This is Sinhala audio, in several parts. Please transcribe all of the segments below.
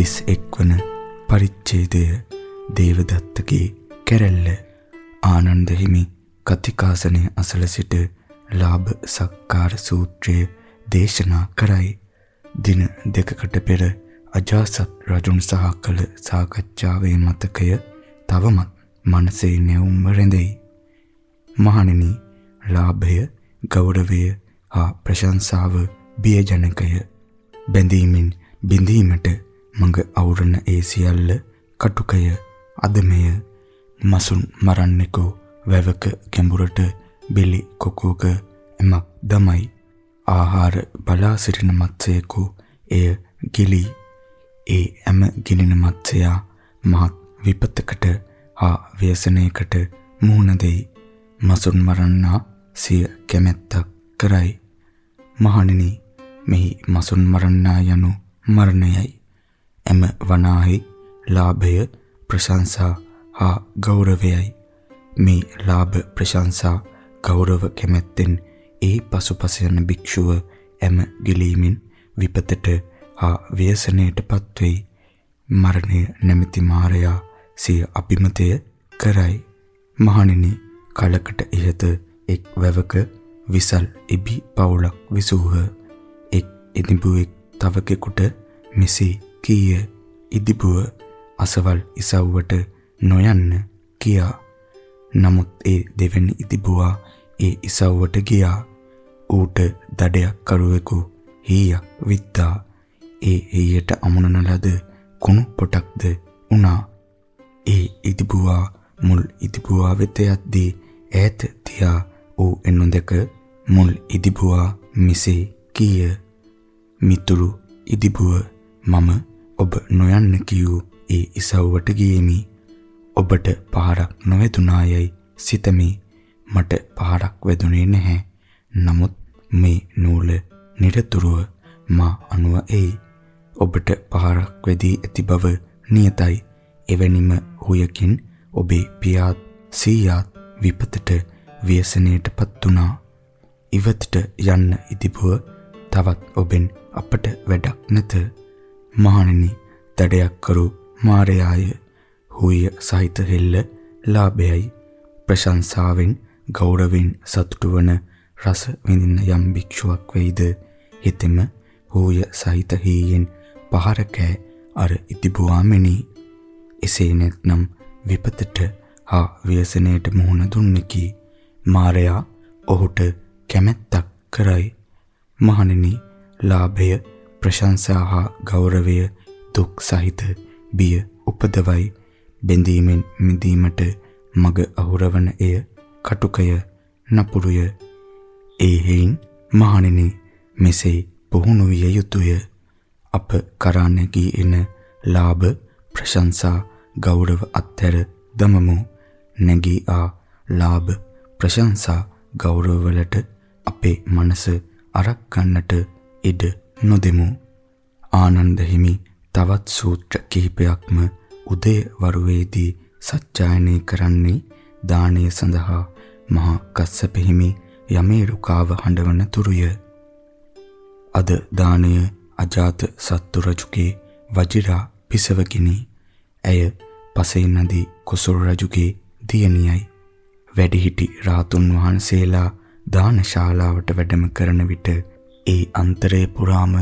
31 වන පරිච්ඡේදය දේවදත්තගේ කැරැල්ල ආනන්ද හිමි කතිකාසනය අසල සිට ලාභ සක්කාර සූත්‍රය දේශනා කරයි. දින දෙකකට පෙර අජාසත් රජුන් සහ කළ සාකච්ඡාවේ මතකය තවමත් මනසේ නැවුම්ව රැඳෙයි. මහණෙනි, ලාභය, ගෞරවය හා ප්‍රශංසාව බියජනකය. බැඳීමෙන් බිඳීමට මඟ අවුරන ඒ සියල්ල කටුකය, අදමය, මසුන් මරන්නෙකු වැවක ගැඹුරට බෙලි කොකෝක එමක් දමයි. ආහාර බලා සිටින මත්ස්‍යයෙකු එය ගිලී ඒ හැම ගිනින මත්ස්‍යයා මහත් විපතකට හා ව්‍යසනයකට මුහුණ දෙයි. මසුන් මරන්නා සිය කැමැත්තක් කරයි. මහණෙනි මෙහි මසුන් මරන්නා යනු මරණයයි. එම වනාහි ලාභය ප්‍රශංසා හා ගෞරවයයි. මේ ලාභ ප්‍රශංසා ගෞරව කැමැත්තෙන් ඒ පසුපස යන භික්ෂුව එම ගිලීමෙන් විපතට හා ව්‍යසනයටපත් වෙයි. මරණය නැමැති මාරයා සිය අභිමතය කරයි. මහණෙනි කලකට ඉහත එක් වැවක විසල් ඉබි පවුලක් විසූහ. එක් ඉදිබුවෙක් තවකෙකුට මෙසේ කීය. ඉදිබුව අසවල් ඉසව්වට නොයන්න කියා. නමුත් ඒ දෙවැනි ඉදිබුවා ඒ ඉසව්වට ගියා. ඌට දඩයක් කරුවෙකු හීයක් විත්තා. ඒ හීයට අමුණන ලද කුණු පොටක්ද උනා. ඒ ඉදිබුවා මුල් ඉදිබුවා වෙත යද්දී ඈත තියා ඌ එනොදක මුල් ඉදිබුවා මිසේ කීය. මිතුරු ඉදිබුව මම ඔබ නොයන්න කියූ ඒ ඉසව්වට ගියෙමි. ඔබට පහරක් නොවැදුනායයි සිතමි. මට පහරක් වැදුනේ නැහැ. නමුත් මේ නූල නිරතුරුව මා අනුව එයි. ඔබට පහරක් වැදී ඇති බව නියතයි. එවැනිම හුයකින් ඔබේ පියාත් සීයාත් විපතට ව්‍යසනයටපත් වුණා. ඉවතට යන්න ඉදිබුව තවත් ඔබෙන් අපට වැඩක් නැත. මහණෙනි, දඩයක් කරු මාරයාය. හුය සහිත හෙල්ල ලාභයයි. ප්‍රශංසාවෙන් ගෞරවයෙන් සතුටු වන රස විඳින යම් භික්ෂුවක් වෙයිද හිතෙම හෝය සහිත හීයෙන් පහර කෑ අර ඉතිබුවා මෙනි එසේ නැත්නම් විපතට හා ව්‍යසනයට මුහුණ දුන්නකි මාරයා ඔහුට කැමැත්තක් කරයි මහණෙනි ලාභය ප්‍රශංසා හා ගෞරවය දුක් සහිත බිය උපදවයි. බැඳීමෙන් මිදීමට මග අහුරවන එය කටුකය නපුරුය. ඒ හේයින් මහණෙනි මෙසේ පුහුණු විය යුතුය. අප කරා නැගී එන ලාභ ප්‍රශංසා ගෞරව අත්හැර දමමු. නැගී ආ ලාභ ප්‍රශංසා ගෞරව වලට අපේ මනස අරක් ගන්නට ඉඩ නොදෙමු ආනන්ද හිමි තවත් සූත්‍ර කිහිපයක්ම උදේ වරුවේදී සත්‍යයනය කරන්නේ දානය සඳහා මහා කස්සප හිමි යමේ රුකාව හඬවන තුරුය. අද දානය අජාත සත්තු රජුගේ වජිරා පිසවකිනි. ඇය පසේ නදී කොසල් රජුගේ දියණියයි. වැඩිහිටි රාතුන් වහන්සේලා දානශාලාවට වැඩම කරන විට ඒ අන්තරේ පුරාම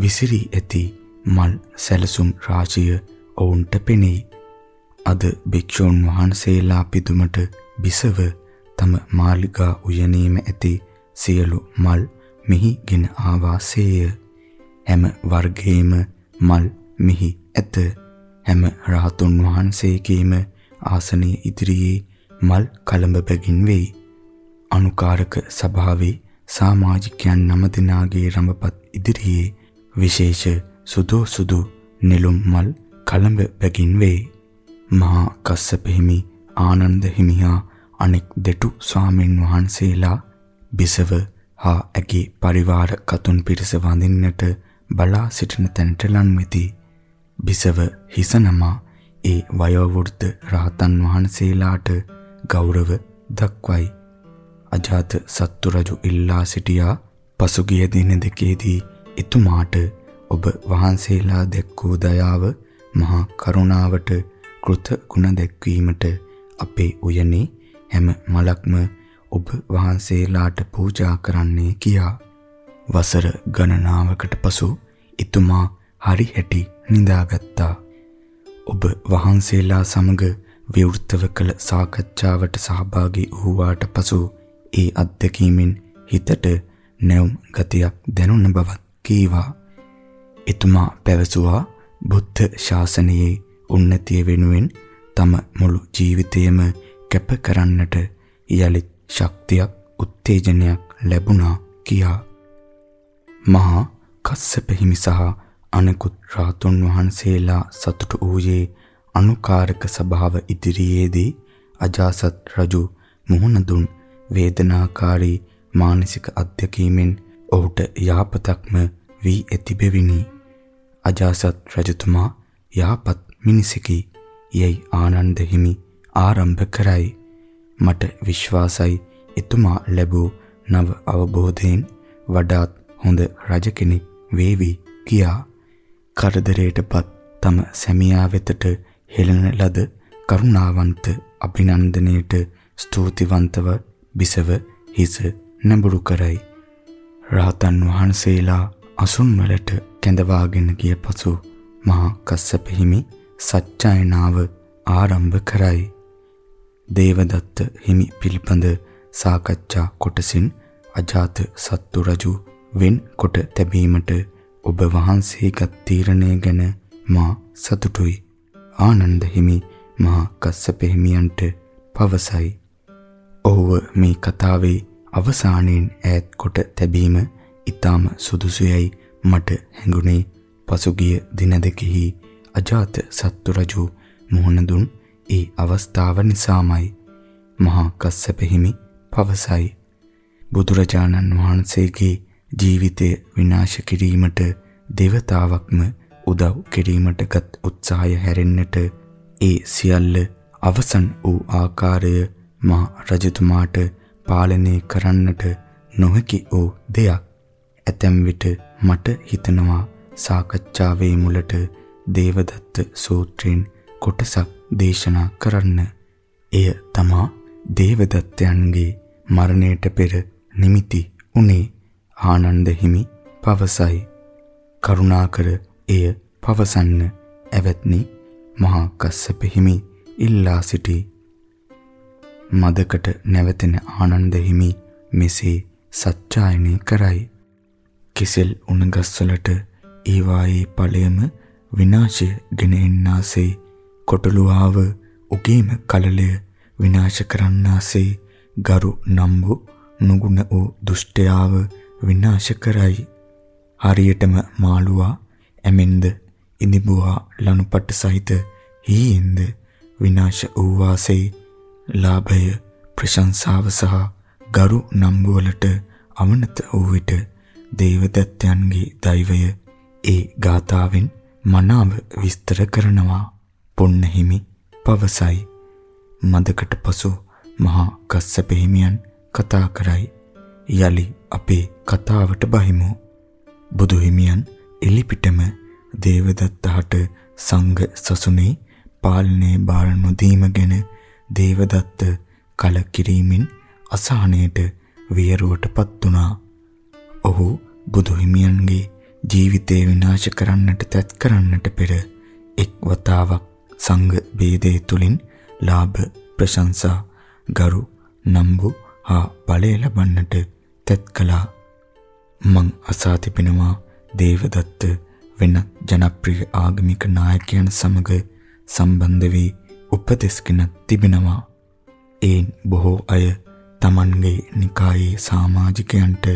විසිරී ඇති මල් සැලසුම් රාශිය ඔවුන්ට පෙනෙයි. අද භික්ෂූන් වහන්සේලා පිදුමට බිසව තම මාලිගා උයනීම ඇති සියලු මල් මිහිගෙන ආවාසේය. හැම වර්ගයේම මල් මිහි ඇත. හැම රහතුන් වහන්සේගේම ආසනයේ ඉදිරියේ මල් කලඹ බැගින් වෙයි. අනුකාරක සභාවේ සමාජිකයන් නම දිනාගේ රඹපත් ඉදිරියේ විශේෂ සුදු සුදු නෙළුම් මල් කලඹ බැගින් වේ. මහා කස්සප හිමි ආනන්ද හිමිහා අනෙක් දෙටු ස්වාමින් වහන්සේලා බිසව හා ඇගේ පරිවාර කතුන් පිරිස වඳින්නට බලා සිටින තැනට ලන් වෙති. බිසව හිස නමා ඒ වයෝවෘද්ධ රහතන් වහන්සේලාට ගෞරව දක්වයි. අජාත සත්තු රජු ඉල්ලා සිටියා පසුගිය දින දෙකේදී එතුමාට ඔබ වහන්සේලා දැක්වූ දයාව මහා කරුණාවට කෘත ගුණ දැක්වීමට අපේ උයනේ හැම මලක්ම ඔබ වහන්සේලාට පූජා කරන්නේ කියා වසර ගණනාවකට පසු එතුමා හරි හැටි නිදාගත්තා. ඔබ වහන්සේලා සමග විවෘතව කළ සාකච්ඡාවට සහභාගී වූාට පසු ඒ අත්දැකීමෙන් හිතට නැවුම් ගතියක් දැනුණ බවත් කීවා. එතුමා පැවසුවා බුද්ධ ශාසනයේ උන්නතිය වෙනුවෙන් තම මුළු ජීවිතයම කැප කරන්නට යලිත් ශක්තියක් උත්තේජනයක් ලැබුණා කියා. මහා කස්සප හිමි සහ අනෙකුත් රාතුන් වහන්සේලා සතුටු වූයේ අනුකාරක සභාව ඉදිරියේදී අජාසත් රජු මුහුණ දුන් වේදනාකාරී මානසික අත්දැකීමෙන් ඔහුට යාපතක්ම වී ඇති බැවිනි. අජාසත් රජතුමා යාපත් මිනිසෙකි. යයි ආනන්ද හිමි ආරම්භ කරයි. මට විශ්වාසයි එතුමා ලැබූ නව අවබෝධයෙන් වඩාත් හොඳ රජ කෙනෙක් වේවි කියා කරදරයටපත් තම සැමියා වෙතට හෙළන ලද කරුණාවන්ත අභිනන්දනයට ස්තුතිවන්තව බිසව හිස නැඹුරු කරයි. රාතන් වහන්සේලා අසුන් වලට කැඳවාගෙන ගිය පසු මහා කස්සප හිමි සත්‍යයනාව ආරම්භ කරයි. දේවදත්ත හිමි පිළිපඳ සාකච්ඡා කොටසින් අජාත සත්තු රජු වෙන් කොට තැබීමට ඔබ වහන්සේගත් තීරණය ගැන මා සතුටුයි. ආනන්ද හිමි මහා කස්සප හිමියන්ට පවසයි. ඔහුව මේ කතාවේ අවසානයෙන් ඈත් කොට තැබීම ඊටාම සුදුසුයයි මට හැඟුණේ. පසුගිය දින දෙකෙහි අජාත සත්තු රජු මුහුණ දුන් ඒ අවස්ථාව නිසාමයි. මහා කස්සප හිමි පවසයි. බුදුරජාණන් වහන්සේගේ ජීවිතය විනාශ කිරීමට దేవතාවක්ම උදව් කිරීමටගත් උත්සාහය හැරෙන්නට ඒ සියල්ල අවසන් වූ ආකාරය මා රජතුමාට පාලනය කරන්නට නොහැකි වූ දෙයක් ඇතැම් විට මට හිතනවා සාකච්ඡාවේ මුලට දේවදත්ත සූත්‍රයෙන් කොටසක් දේශනා කරන්න. එය තමා දේවදත්තයන්ගේ මරණයට පෙර නිමිති උනේ ආනන්ද හිමි පවසයි. කරුණාකර එය පවසන්න ඇවැත්නි මහා කස්සප හිමි ඉල්ලා සිටි. මදකට නැවතෙන ආනන්ද හිමි මෙසේ සත්‍යයනය කරයි. කිසෙල් උණගස්වලට ඒවායේ ඵලයම විනාශය ගෙන එන්නාසේ කොටලුවාව උගේම කලලය විනාශ කරන්නාසේ ගරු නම්බු නුගුණ වූ දුෂ්ටයාව විනාශ කරයි. හරියටම මාළුවා ඇමෙන්ද ඉදිබුවා ලනුපට සහිත හීෙන්ද විනාශ වූ වාසේ ලාභය ප්‍රශංසාව සහ ගරු නම්බුවලට අවනත වූ විට දේවදත්තයන්ගේ දෛවය ඒ ගාථාවෙන් මනාව විස්තර කරනවා. පොන්නහිමි පවසයි. මදකට පසු මහා කස්සප හිමියන් කතා කරයි. යලි අපේ කතාවට බහිමු. බුදු හිමියන් එලිපිටම දේවදත්තහට සංඝ සසුනේ පාලනයේ බාර නොදීම ගැන දේවදත්ත කල කිරීමෙන් අසහනයට වියරුවටපත් වුණා. ඔහු බුදු හිමියන්ගේ ජීවිතය විනාශ කරන්නට තැත් කරන්නට පෙර එක් වතාවක් සංඝ ભેදයේ තුලින් ලාභ ප්‍රශංසා ගරු නම්බු හා බලය ලබන්නට තැත් කළා මං අසා තිබෙනවා දේවදත්ත වෙනත් ජනප්‍රිය ආගමික නායකයන් සමග සම්බන්ධ වී උපදෙස්ගෙන තිබෙනවා ඒන් බොහෝ අය Tamanගේ නිකායේ සමාජිකයන්ට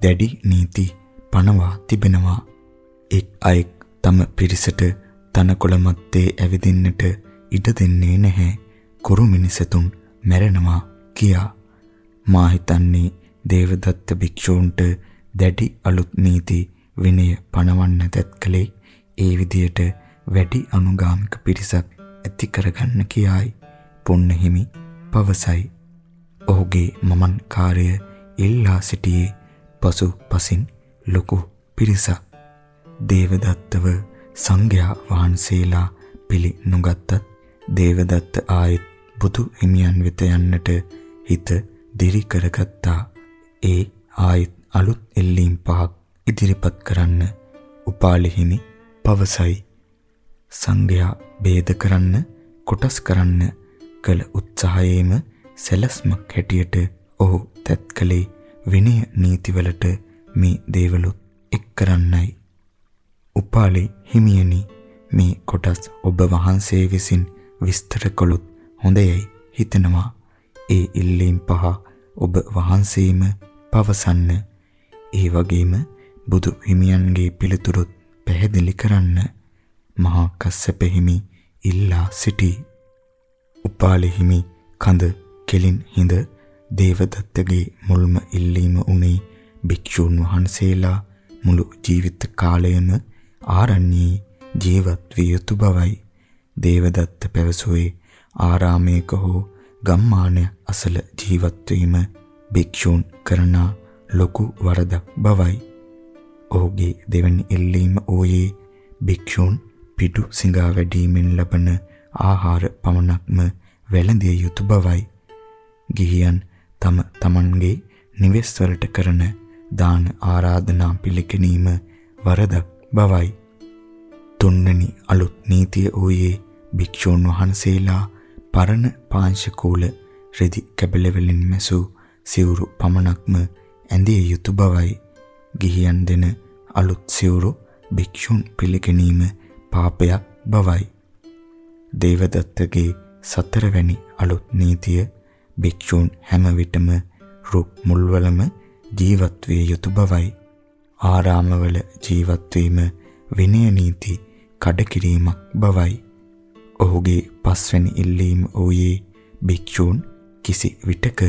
දැඩි නීති පනවා තිබෙනවා. එක් අයෙක් තම පිරිසට තනකොළ මැත්තේ ඇවිදින්නට ඉඩ දෙන්නේ නැහැ. කුරු මිනිසතුන් මැරෙනවා කියා. මා හිතන්නේ දේවදත්ත භික්ෂූන්ට දැඩි අලුත් නීති විනය පනවන්න තැත්කලේ ඒ විදියට වැඩි අනුගාමික පිරිසක් ඇති කරගන්න කියායි පොන්නහිමි පවසයි. ඔහුගේ මමන් කාර්ය ඉල්ලා සිටියේ පසු පසින් ලොකු පිරිසක් දේවදත්තව සංඝයා වහන්සේලා පිළි නොගත්තත් දේවදත්ත ආයෙත් බුදු හිමියන් වෙත යන්නට හිත දිරි කරගත්තා. ඒ ආයෙත් අලුත් එල්ලීම් පහක් ඉදිරිපත් කරන්න උපාලි හිමි පවසයි. සංඝයා ભેද කරන්න කොටස් කරන්න කළ උත්සාහයේම සැලස්මක් හැටියට ඔහු තත් කළේ විනය නීතිවලට මේ දේවලුත් එක් කරන්නයි. උපාලි හිමියනි මේ කොටස් ඔබ වහන්සේ විසින් විස්තර කළොත් හොඳයයි හිතනවා. ඒ ඉල්ලීම් පහ ඔබ වහන්සේම පවසන්න. ඒ වගේම බුදු හිමියන්ගේ පිළිතුරුත් පැහැදිලි කරන්න. මහා කස්සප හිමි ඉල්ලා සිටී. උපාලි හිමි කඳ කෙලින් හිඳ දේවදත්තගේ මුල්ම ඉල්ලීම උනේ භික්ෂූන් වහන්සේලා මුළු ජීවිත කාලයම ආරණ්‍යයේ ජීවත් විය යුතු බවයි. දේවදත්ත පැවසුවේ ආරාමයක හෝ ගම්මානය අසල ජීවත් වීම භික්ෂූන් කරන ලොකු වරදක් බවයි. ඔහුගේ දෙවැනි ඉල්ලීම ඕයේ භික්ෂූන් පිටු සිඟා වැඩීමෙන් ලබන ආහාර පමණක්ම වැළඳිය යුතු බවයි. ගිහියන් තම තමන්ගේ නිවෙස් වලට කරන දාන ආරාධනා පිළිගැනීම වරදක් බවයි. තුන්වෙනි අලුත් නීතිය ඌයේ භික්ෂූන් වහන්සේලා පරණ පාංශකූල රෙදි කැබල වලින් මැසූ සිවුරු පමණක්ම ඇඳිය යුතු බවයි. ගිහියන් දෙන අලුත් සිවුරු භික්ෂුන් පිළිගැනීම පාපයක් බවයි. දේවදත්තගේ සතරවැනි අලුත් නීතිය භික්ෂූන් හැම විටම රුක් මුල්වලම ජීවත් විය යුතු බවයි. ආරාමවල ජීවත් වීම විනය නීති කඩකිරීමක් බවයි. ඔහුගේ පස්වැනි ඉල්ලීම වූයේ භික්ෂූන් කිසි විටක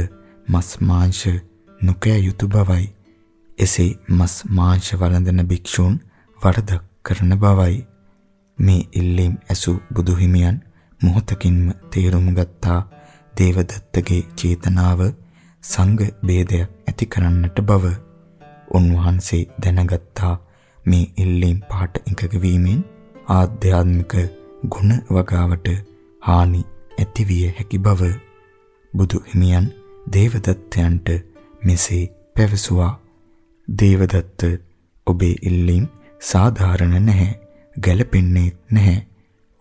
මස් මාංශ නොකෑ යුතු බවයි. එසේ මස් මාංශ වළඳන භික්ෂූන් වරදක් කරන බවයි. මේ ඉල්ලීම් ඇසූ බුදුහිමියන් මොහොතකින්ම තේරුම් ගත්තා දේවදත්තගේ චේතනාව සංඝ ભેදයක් ඇති කරන්නට බව. උන්වහන්සේ දැනගත්තා මේ ඉල්ලීම් පාට එකඟ වීමෙන් ආධ්‍යාත්මික ගුණ වගාවට හානි ඇතිවිය හැකි බව. බුදු හිමියන් දේවදත්තයන්ට මෙසේ පැවසුවා. දේවදත්ත ඔබේ ඉල්ලීම් සාධාරණ නැහැ. ගැළපෙන්නේ නැහැ.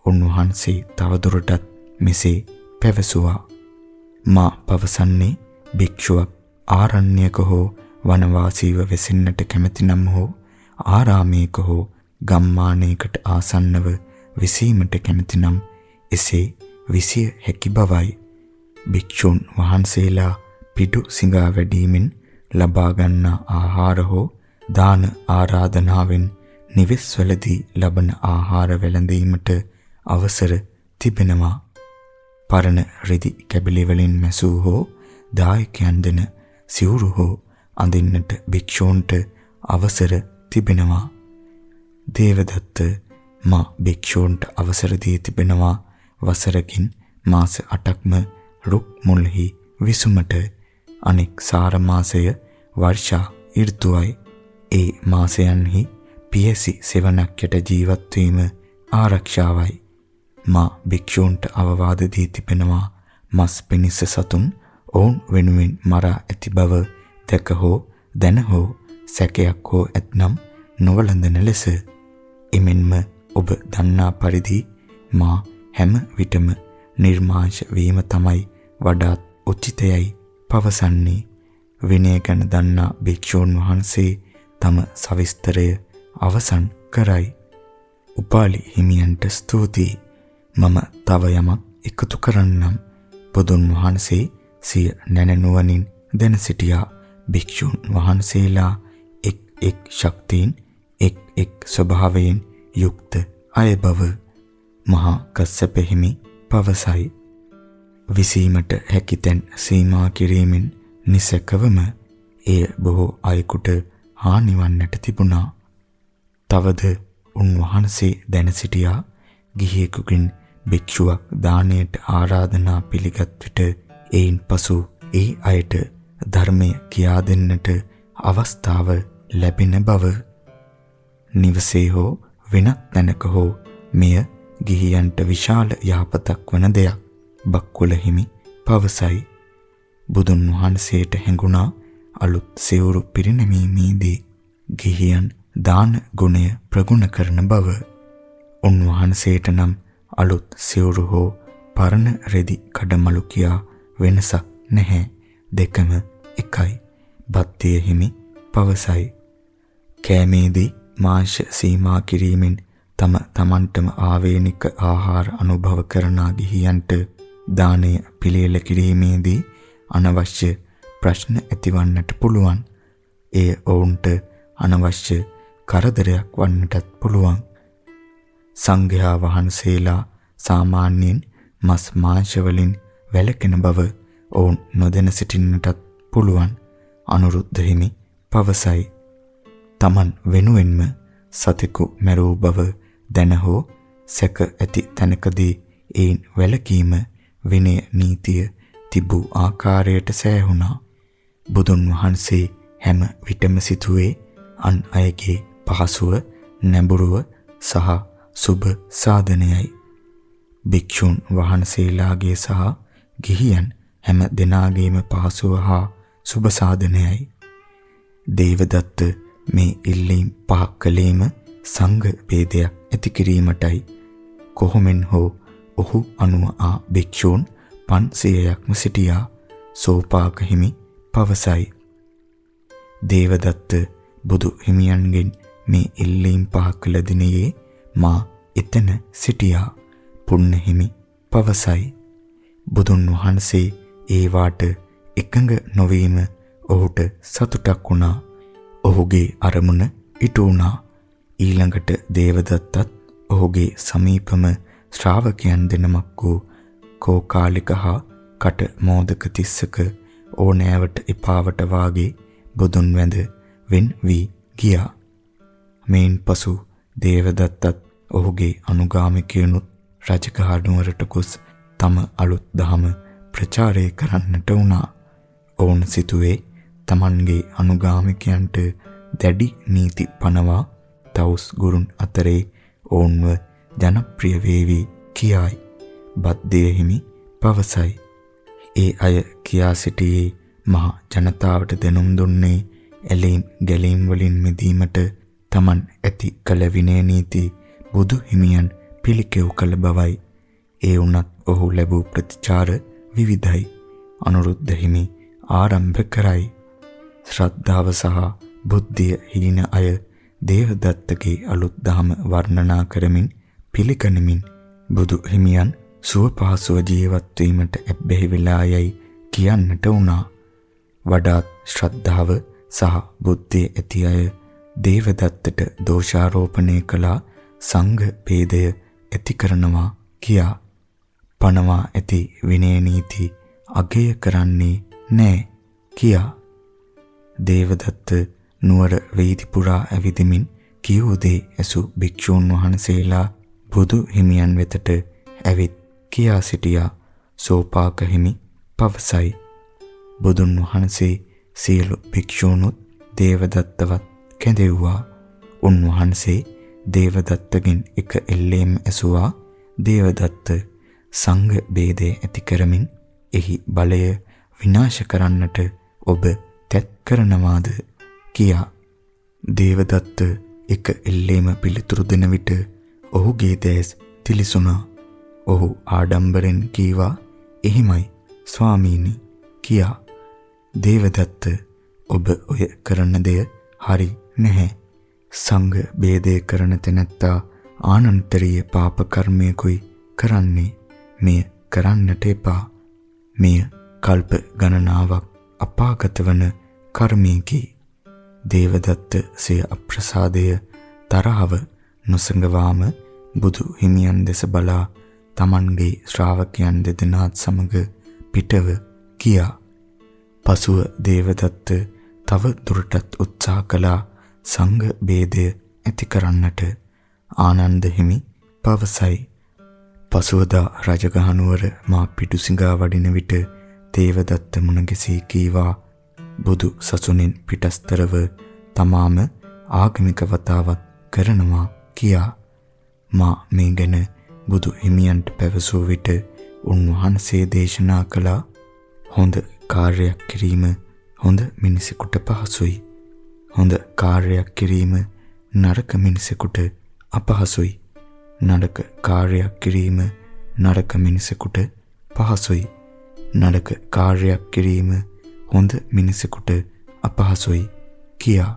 උන්වහන්සේ තවදුරටත් මෙසේ පැවසුවා. මා පවසන්නේ භික්ෂුවක් ආරණ්‍යක හෝ වනවාසීව වෙසෙන්නට කැමති නම් හෝ ආරාමයක හෝ ගම්මානයකට ආසන්නව විසීමට කැමති නම් එසේ විසිය හැකි බවයි. භික්ෂුන් වහන්සේලා පිටු සිඟා වැඩීමෙන් ලබා ගන්නා ආහාර හෝ දාන ආරාධනාවෙන් නිවෙස්වලදී ලබන ආහාර වැළඳීමට අවසර තිබෙනවා. පරණ රෙදි කැබලි වලින් මැසූ හෝ දායකයන් දෙන සිවුරු හෝ අඳින්නට භික්ෂූන්ට අවසර තිබෙනවා. දේවදත්ත මා භික්ෂූන්ට අවසර දී තිබෙනවා වසරකින් මාස 8ක්ම රුක් මුල්හි විසුමට අනෙක් සාර මාසය වර්ෂා ඍතුවයි ඒ මාසයන්හි පියසි සෙවණක් යට ජීවත් වීම ආරක්ෂාවයි. මා භික්ෂූන්ට අවවාද දී තිබෙනවා මස් පිනිස සතුන් ඔවුන් වෙනුවෙන් මරා ඇති බව දැක හෝ දැන හෝ සැකයක් හෝ ඇතනම් නොවලඳන ලෙස එමෙන්ම ඔබ දන්නා පරිදි මා හැම විටම නිර්මාංශ වීම තමයි වඩාත් උචිතයයි පවසන්නේ විනය ගැන දන්නා භික්ෂූන් වහන්සේ තම සවිස්තරය අවසන් කරයි. උපාලි හිමියන්ට ස්තුතියි. මම තව යමක් එකතු කරන්නම්. බුදුන් වහන්සේ සිය නැනනුවණින් දැන සිටියා. භික්ෂුන් වහන්සේලා එක් එක් ශක්තියින් එක් එක් ස්වභාවයෙන් යුක්ත අය බව මහා කස්සප හිමි පවසයි. විසීමට හැකිතෙන් සීමා කිරීමෙන් නිසකවම එය බොහෝ අයෙකුට හානිවන්නට තිබුණා. තවද උන්වහන්සේ දැන සිටියා ගිහියෙකුගෙන් භික්ෂුවක් දාණයට ආරාධනා පිළිගත් විට ඒයින් පසු ඒ අයට ධර්මය කියා දෙන්නට අවස්ථාව ලැබෙන බව නිවසේ හෝ වෙනත් තැනක හෝ මෙය ගිහියන්ට විශාල යහපතක් වන දෙයක්. බක්කුල හිමි පවසයි. බුදුන් වහන්සේට හැඟුණා අලුත් සිවුරු පිරිනැමීමේදී ගිහියන් දාන ගුණය ප්‍රගුණ කරන බව. උන්වහන්සේට නම් අලුත් සිවුරු හෝ පරණ රෙදි කඩමලු කියා වෙනසක් නැහැ. දෙකම එකයි. බත්තිය හිමි පවසයි. කෑමේදී මාංශ සීමා කිරීමෙන් තම තමන්ටම ආවේනික ආහාර අනුභව කරනා ගිහියන්ට දාණය පිළියෙල කිරීමේදී අනවශ්‍ය ප්‍රශ්න ඇතිවන්නට පුළුවන්. එය ඔවුන්ට අනවශ්‍ය කරදරයක් වන්නටත් පුළුවන්. සංඝයා වහන්සේලා සාමාන්‍යයෙන් මස් මාංශ වලින් වැළකෙන බව ඔවුන් නොදැන සිටින්නටත් පුළුවන්. අනුරුද්ධ හිමි පවසයි. Taman වෙනුවෙන්ම සතෙකු මැරූ බව දැන හෝ සැක ඇති තැනකදී ඒන් වැළකීම විනය නීතිය තිබූ ආකාරයට සෑහුණා. බුදුන් වහන්සේ හැම විටම සිටුවේ අන් අයගේ පහසුව නැඹුරුව සහ සුබ සාධනයයි. භික්ෂුන් වහන්සේලාගේ සහ ගිහියන් හැම දෙනාගේම පහසුව හා සුබ සාධනයයි. දේවදත්ත මේ ඉල්ලීම් පහක් කලේම සංඝ ભેදයක් ඇති කිරීමටයි කොහොමෙන් හෝ ඔහු අනුව ආ භික්ෂූන් 500ක්ම සිටියා සෝපාක හිමි පවසයි දේවදත්ත බුදු හිමියන්ගෙන් මේ ඉල්ලීම් පහ කළ දිනයේ මා එතන සිටියා පුන්න හිමි පවසයි බුදුන් වහන්සේ ඒ වාට එකඟ නොවීම ඔහුට සතුටක් වුණා. ඔහුගේ අරමුණ ඉටු වුණා. ඊළඟට දේවදත්තත් ඔහුගේ සමීපම ශ්‍රාවකයන් දෙනමක් වූ කෝකාලික හා කට මෝදක තිස්සක ඕනෑවට එපාවට වාගේ බුදුන් වැඳ වෙන් වී ගියා. මේන් පසු දේවදත්තත් ඔහුගේ අනුගාමිකයනුත් රජගහ නුවරට ගොස් තම අලුත් දහම ප්‍රචාරය කරන්නට වුණා. ඔවුන් සිතුවේ Tamanගේ අනුගාමිකයන්ට දැඩි නීති පනවා තවුස් ගුරුන් අතරේ ඔවුන්ව ජනප්‍රිය වේවි කියායි. බද්දේ හිමි පවසයි. ඒ අය කියා සිටියේ මහ ජනතාවට දෙනුම් දුන්නේ ඇලීම් ගැලීම් වලින් මිදීමට Taman ඇති කළ විනය නීති බුදු හිමියන් පිළිකෙව් කළ බවයි. ඒ වුණත් ඔහු ලැබූ ප්‍රතිචාර විවිධයි. අනුරුද්ධ හිමි ආරම්භ කරයි. ශ්‍රද්ධාව සහ බුද්ධිය හීන අය දේවදත්තගේ අලුත් දහම වර්ණනා කරමින් පිළිගනිමින් බුදු හිමියන් සුව පහසුව ජීවත් වීමට ඇබ්බැහි වෙලා යයි කියන්නට වුණා. වඩාත් ශ්‍රද්ධාව සහ බුද්ධිය ඇති අය දේවදත්තට දෝෂාරෝපණය කළා සංඝ ભેදය ඇති කරනවා කියා. පනවා ඇති විනය නීති අගය කරන්නේ නැහැ කියා. දේවදත්ත නුවර වීදි පුරා ඇවිදිමින් කියූ දේ ඇසු භික්ෂූන් වහන්සේලා බුදු හිමියන් වෙතට ඇවිත් කියා සිටියා. සෝපාක හිමි පවසයි. බුදුන් වහන්සේ සියලු භික්ෂූනුත් දේවදත්තවත් කැඳෙව්වා උන්වහන්සේ දේවදත්තගෙන් එක එල්ලේම ඇසුවා දේවදත්ත සංඝ ભેදය ඇති කරමින් එහි බලය විනාශ කරන්නට ඔබ තැත් කරනවාද කියා දේවදත්ත එක එල්ලේම පිළිතුරු දෙන විට ඔහුගේ දැස් තිලිසුණා. ඔහු ආඩම්බරෙන් කීවා "එහිමයි ස්වාමීනි" කියා. දේවදත්ත ඔබ ඔය කරන දෙය හරි නැහැ. සංඝ ભેදේ කරන තැනැත්තා ආනන්තරීය පාප කර්මයකුයි කරන්නේ. මෙය කරන්නට එපා. මෙය කල්ප ගණනාවක් අපාගත වන කර්මයකි. දේවදත්ත සිය අප්‍රසාදය තරහව නොසඟවාම බුදු හිමියන් දෙස බලා Tamanගේ ශ්‍රාවකයන් දෙදෙනාත් සමග පිටව ගියා. පසුව දේවදත්ත තව දුරටත් උත්සාහ කළා සංඝ ભેදය ඇති කරන්නට ආනන්ද හිමි පවසයි. පසුවදා රජගහනුවර මා පිටුසිඟා වඩින විට දේවදත්ත මුණගැසී කීවා බුදු සසුනින් පිටස්තරව තමාම ආගමික වතාවත් කරනවා කියා මා මේ ගැන බුදු හිමියන්ට පැවසූ විට උන්වහන්සේ දේශනා කළ හොඳ කාර්යයක් කිරීම හොඳ මිනිසෙකුට පහසුයි. හොඳ කාර්යයක් කිරීම නරක මිනිසෙකුට අපහසුයි. නරක කාර්යයක් කිරීම නරක මිනිසෙකුට පහසුයි. නරක කාර්යයක් කිරීම හොඳ මිනිසෙකුට අපහසුයි කියා.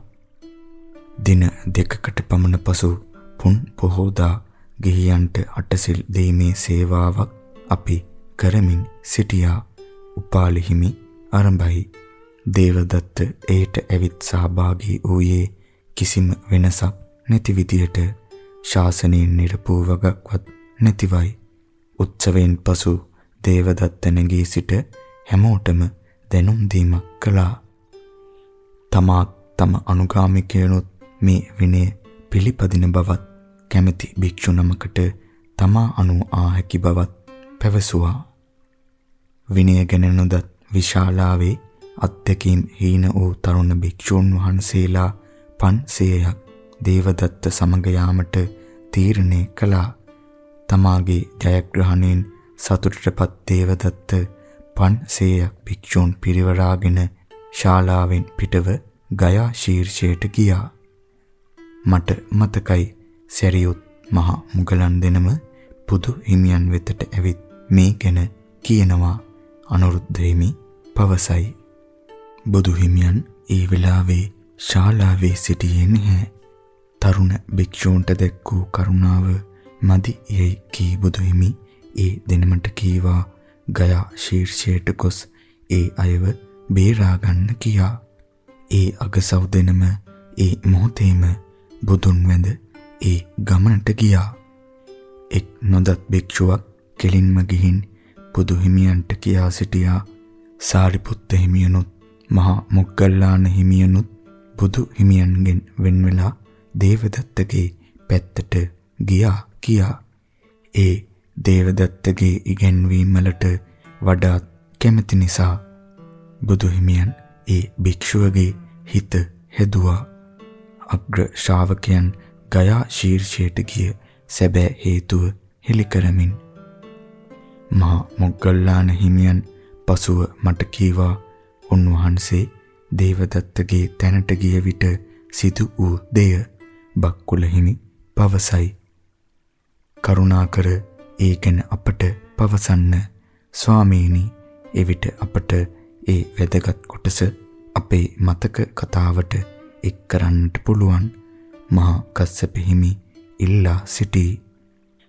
දින දෙකකට පමණ පසු පුන් පොහෝදා ගිහියන්ට අටසිල් දීමේ සේවාවක් අපි කරමින් සිටියා. උපාලි හිමි ආරම්භයි. දේවදත්ත ඒට ඇවිත් සහභාගී වූයේ කිසිම වෙනසක් නැති විදියට ශාසනයෙන් නිරපූ වගක්වත් නැතිවයි. උත්සවයෙන් පසු දේවදත්ත නැගී සිට හැමෝටම දැනුම් දීමක් කළා. තමා තම අනුගාමිකයනොත් මේ විනය පිළිපදින බවත් කැමැති භික්ෂු නමකට තමා අනු ආ හැකි බවත් පැවසුවා. විනය ගැන නොදත් විශාලාවේ අත්දැකීම් හීන වූ තරුණ භික්ෂූන් වහන්සේලා 500ක් දේවදත්ත සමග යාමට තීරණය කළා. තමාගේ ජයග්‍රහණයෙන් සතුටටපත් දේවදත්ත 500ක් භික්ෂූන් පිරිවරාගෙන ශාලාවෙන් පිටව ගයා ශීර්ෂයට ගියා. මට මතකයි සැරියුත් මහ මුගලන් දෙනම පුදු හිමියන් වෙතට ඇවිත් මේ ගැන කියනවා අනුරුද්ධ හිමි පවසයි. බුදු හිමියන් ඒ වෙලාවේ ශාලාවේ සිටියේ නැහැ. තරුණ භික්ෂූන්ට දැක්වූ කරුණාව මදි යයි කී බුදු හිමි ඒ දෙනමට කීවා ගයා ශීර්ෂයට ගොස් ඒ අයව බේරා ගන්න කියා. ඒ අගසව් දෙනම ඒ මොහොතේම බුදුන් වැඳ ඒ ගමනට ගියා. එක් නොදත් භික්ෂුවක් කෙලින්ම ගිහින් බුදු හිමියන්ට කියා සිටියා සාරිපුත්ත හිමියනුත් මහා මොග්ගල්ලාන හිමියනුත් බුදු හිමියන්ගෙන් වෙන් වෙලා දේවදත්තගේ පැත්තට ගියා කියා. ඒ දේවදත්තගේ ඉගැන්වීම් වලට වඩා කැමති නිසා බුදු හිමියන් ඒ භික්ෂුවගේ හිත හෙදුවා. අග්‍ර ශ්‍රාවකයන් ගයා ශීර්ෂයට ගිය සැබෑ හේතුව හෙළි කරමින් මහා මොග්ගල්ලාන හිමියන් පසුව මට කීවා උන්වහන්සේ දේවදත්තගේ තැනට ගිය විට සිදු වූ දෙය බක්කුල හිමි පවසයි. කරුණාකර ඒ ගැන අපට පවසන්න ස්වාමීනි එවිට අපට ඒ වැදගත් කොටස අපේ මතක කතාවට එක් කරන්නට පුළුවන්. මහා කස්සප හිමි ඉල්ලා සිටී.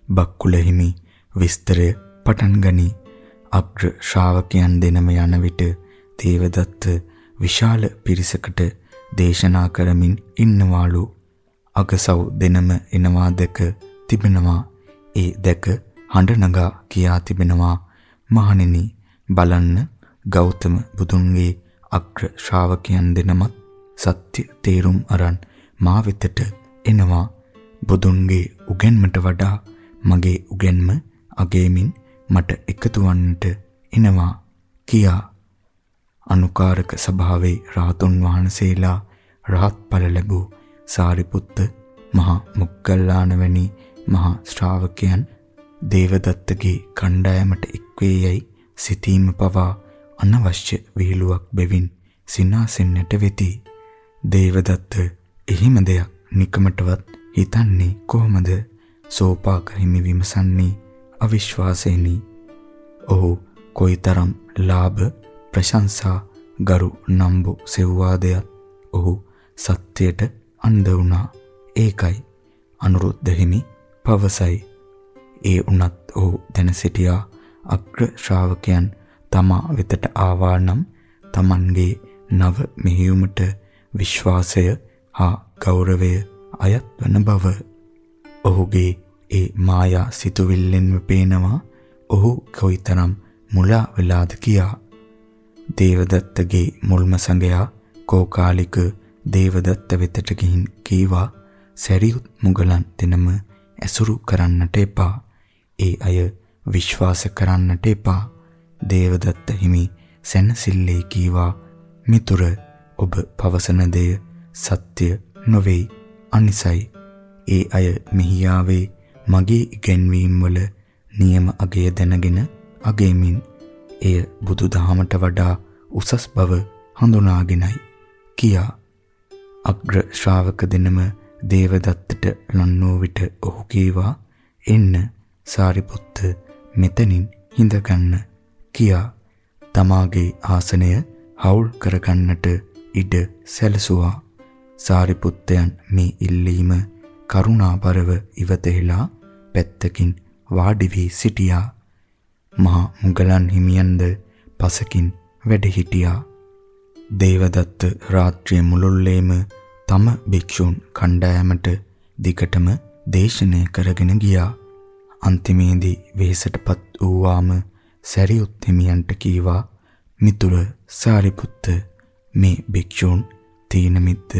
බක්කුල හිමි විස්තරය පටන් ගනී. අග්‍ර ශ්‍රාවකයන් දෙනම යන විට දේවදත්ත විශාල පිරිසකට දේශනා කරමින් ඉන්නවාලු. අගසව් දෙනම එනවා දැක තිබෙනවා. ඒ දැක හඬ නගා කියා තිබෙනවා. මහණෙනි බලන්න ගෞතම බුදුන්ගේ අග්‍ර ශ්‍රාවකයන් දෙනමත් සත්‍ය තේරුම් අරන් මා වෙතට එනවා. බුදුන්ගේ උගෙන්මට වඩා මගේ උගෙන්ම අගේමින් මට එකතු වන්නට එනවා කියා අනුකාරක සභාවේ රාතුන් වහන්සේලා රහත් ඵල ලැබූ සාරිපුත්ත මහා මුක්කල්ලාන වැනි මහා ශ්‍රාවකයන් දේවදත්තගේ කණ්ඩායමට එක්වේ යයි සිතීම පවා අනවශ්‍ය විහිළුවක් බැවින් සිනාසෙන්නට වෙති. දේවදත්ත එහිම දෙයක් නිකමටවත් හිතන්නේ කොහොමද? සෝපාක හිමි විමසන්නේ අවිශ්වාසයෙනි. ඔහු කොයිතරම් ලාභ ප්‍රශංසා ගරු නම්බු සෙව්වාදයක් ඔහු සත්‍යයට අන්ධ වුණා. ඒකයි අනුරුද්ධ හිමි පවසයි. ඒ උනත් ඔහු දැන සිටියා අග්‍ර ශ්‍රාවකයන් තමා වෙතට ආවා නම් Tamanගේ නව මෙහියුමට විශ්වාසය හා ගෞරවය අයත් වන බව ඔහුගේ ඒ මායා සිතුවිල්ලෙන්ම පේනවා ඔහු කොයිතරම් මුලා වෙලාද කියා දේවදත්තගේ මුල්ම සංගයා කෝකාලික දේවදත්ත වෙතට ගිහින් කීවා සැරියුත් මුගලන් දෙනම ඇසුරු කරන්නට එපා. ඒ අය විශ්වාස කරන්නට එපා. දේවදත්ත හිමි සැනසille කීවා මිතුර ඔබ පවසන දෙය සත්‍ය නොවේයි අනිසයි. ඒ අය මෙහි ආවේ මගේ ඉගැන්වීම් වල නියම අගය දැනගෙන අගෙමින් එය බුදුදහමට වඩා උසස් බව හඳුනාගෙනයි කියා. අග්‍ර ශ්‍රාවක දෙනම දේවදත්තට ලන්නෝ විට ඔහු කීවා එන්න සාරිපුත්ත මෙතනින් හිඳගන්න කියා. තමාගේ ආසනය හවුල් කරගන්නට ඉඩ සැලසුවා. සාරිපුත්තයන් මේ ඉල්ලීම කරුණාබරව ඉවතෙහිලා පැත්තකින් වාඩි වී සිටියා. මහා මුගලන් හිමියන්ද පසකින් වැඩ හිටියා දේවදත්ත රාත්‍රිය මුළුල්ලේම තම භික්ෂූන් කණ්ඩායමට දිගටම දේශනය කරගෙන ගියා. අන්තිමේදී වෙහෙසටපත් වූවාම සැරියුත් හිමියන්ට කීවා මිතුර සාරිපුත්ත මේ භික්ෂූන් තීන මිද්ද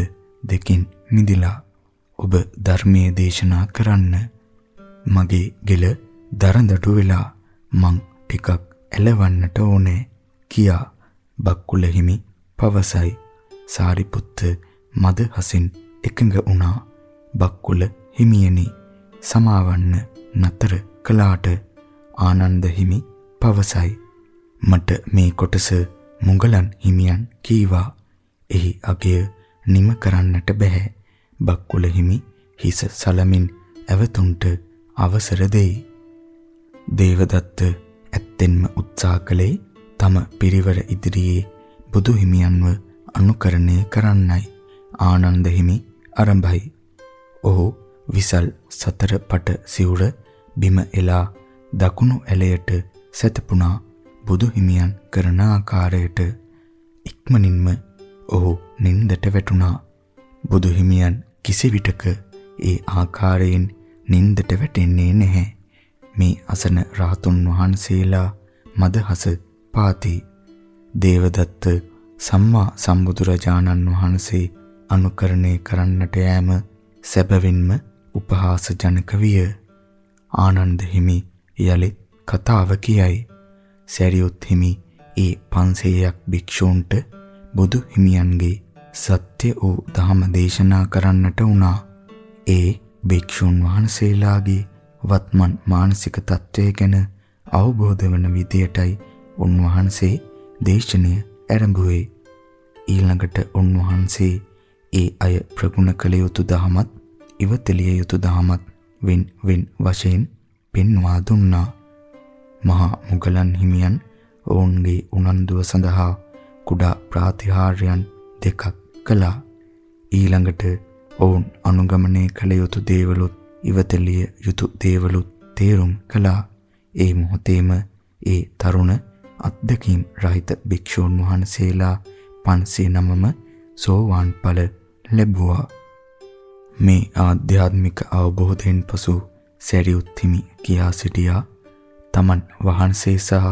දෙකින් මිදිලා ඔබ ධර්මයේ දේශනා කරන්න මගේ ගෙල දරඳටු වෙලා මං ටිකක් ඇලවන්නට ඕනේ කියා බක්කුල හිමි පවසයි. සාරිපුත්ත මද හසින් එකඟ වුණා. බක්කුල හිමියනි සමාවන්න නතර කළාට ආනන්ද හිමි පවසයි. මට මේ කොටස මුගලන් හිමියන් කීවා. එහි අගය නිම කරන්නට බෑ බක්කුල හිමි හිස සලමින් ඇවතුන්ට අවසර දෙයි. දේවදත්ත ඇත්තෙන්ම උත්සාහ කළේ තම පිරිවර ඉදිරියේ බුදු හිමියන්ව අනුකරණය කරන්නයි ආනන්ද හිමි ආරම්භයි. ඔහු විසල් සතර පට සිවුර බිම එලා දකුණු ඇලයට සැතපුණා බුදු හිමියන් කරන ආකාරයට ඉක්මනින්ම ඔහු නින්දට වැටුණා. බුදු හිමියන් කිසිවිටක ඒ ආකාරයෙන් නින්දට වැටෙන්නේ නැහැ. මේ අසන රාතුන් වහන්සේලා මදහස පාති. දේවදත්ත සම්මා සම්බුදුරජාණන් වහන්සේ අනුකරණය කරන්නට යෑම සැබවින්ම උපහාසජනක විය. ආනන්ද හිමි යලිත් කතාව කියයි. සැරියුත් හිමි ඒ 500ක් භික්ෂූන්ට බුදු හිමියන්ගේ සත්‍ය වූ ධර්ම දේශනා කරන්නට වුණා. ඒ භික්ෂුන් වහන්සේලාගේ වත්මන් මානසික තත්වය ගැන අවබෝධ වන විදියටයි උන්වහන්සේ දේශනය ආරම්භුවේ. ඊළඟට උන්වහන්සේ ඒ අය ප්‍රගුණ කළ යුතු දහමත් ඉවතලිය යුතු දහමත් වෙන් වෙන් වශයෙන් පෙන්වා දුන්නා. මහා මුගලන් හිමියන් ඔවුන්ගේ උනන්දුව සඳහා කුඩා ප්‍රාතිහාර්යයන් දෙකක් කළා. ඊළඟට ඔවුන් අනුගමනය කළ යුතු දේවලුත් ඉවතලිය යුතු දේවලුත් තේරුම් කළා. ඒ මොහොතේම ඒ තරුණ අත්දැකීම් රහිත භික්ෂූන් වහන්සේලා 509ම සෝවාන් ඵල ලැබුවා. මේ ආධ්‍යාත්මික අවබෝධයෙන් පසු සැරියුත් හිමි කියා සිටියා තමන් වහන්සේ සහ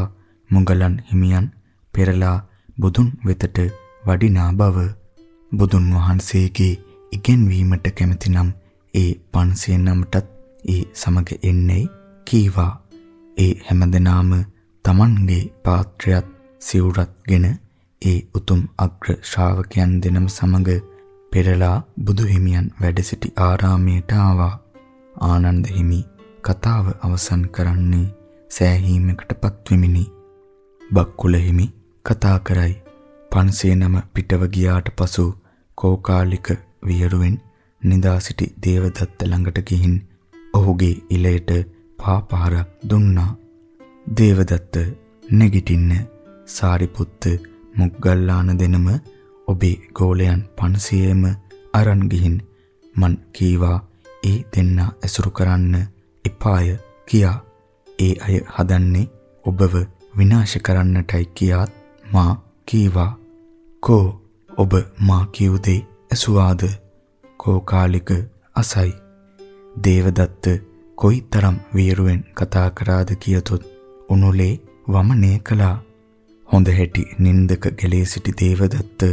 මුගලන් හිමියන් පෙරලා බුදුන් වෙතට වඩිනා බව බුදුන් වහන්සේගේ ඉගැන්වීමට කැමැතිනම් ඒ 509ටත් ඒ සමග එන්නේ කීවා ඒ හැමදෙනාම තමන්ගේ පාත්‍රයත් සිවුරත්ගෙන ඒ උතුම් අග්‍ර ශ්‍රාවකයන් දෙනම සමග පෙරලා බුදු හිමියන් වැඩ සිටි ආරාමයට ආවා. ආනන්ද හිමි කතාව අවසන් කරන්නේ සෑහීමකටපත් වෙමිනි. බක්කුල හිමි කතා කරයි. 509 පිටව ගියාට පසු කෝකාලික වියරුවෙන් නිදා සිටි දේවදත්ත ළඟට ගිහින් ඔහුගේ ඉලයට පාපාරක් දුන්නා. දේවදත්ත නැගිටින්න සාරිපුත්ත මුග්ගල්ලාන දෙනම ඔබේ ගෝලයන් 500ම අරන් ගිහින් මන් කීවා ඒ දෙන්න ඇසුරු කරන්න එපාය කියා. ඒ අය හදන්නේ ඔබව විනාශ කරන්නටයි කියාත් මා කීවා. කෝ ඔබ මා කියු දේ ඇසුවාද? කෝ කාලික අසයි දේවදත්ත කොයිතරම් වීරුවෙන් කතා කරාද කියතොත් උනුලේ වමනය කළා හොඳ හැටි නින්දක ගැලී සිටි දේවදත්ත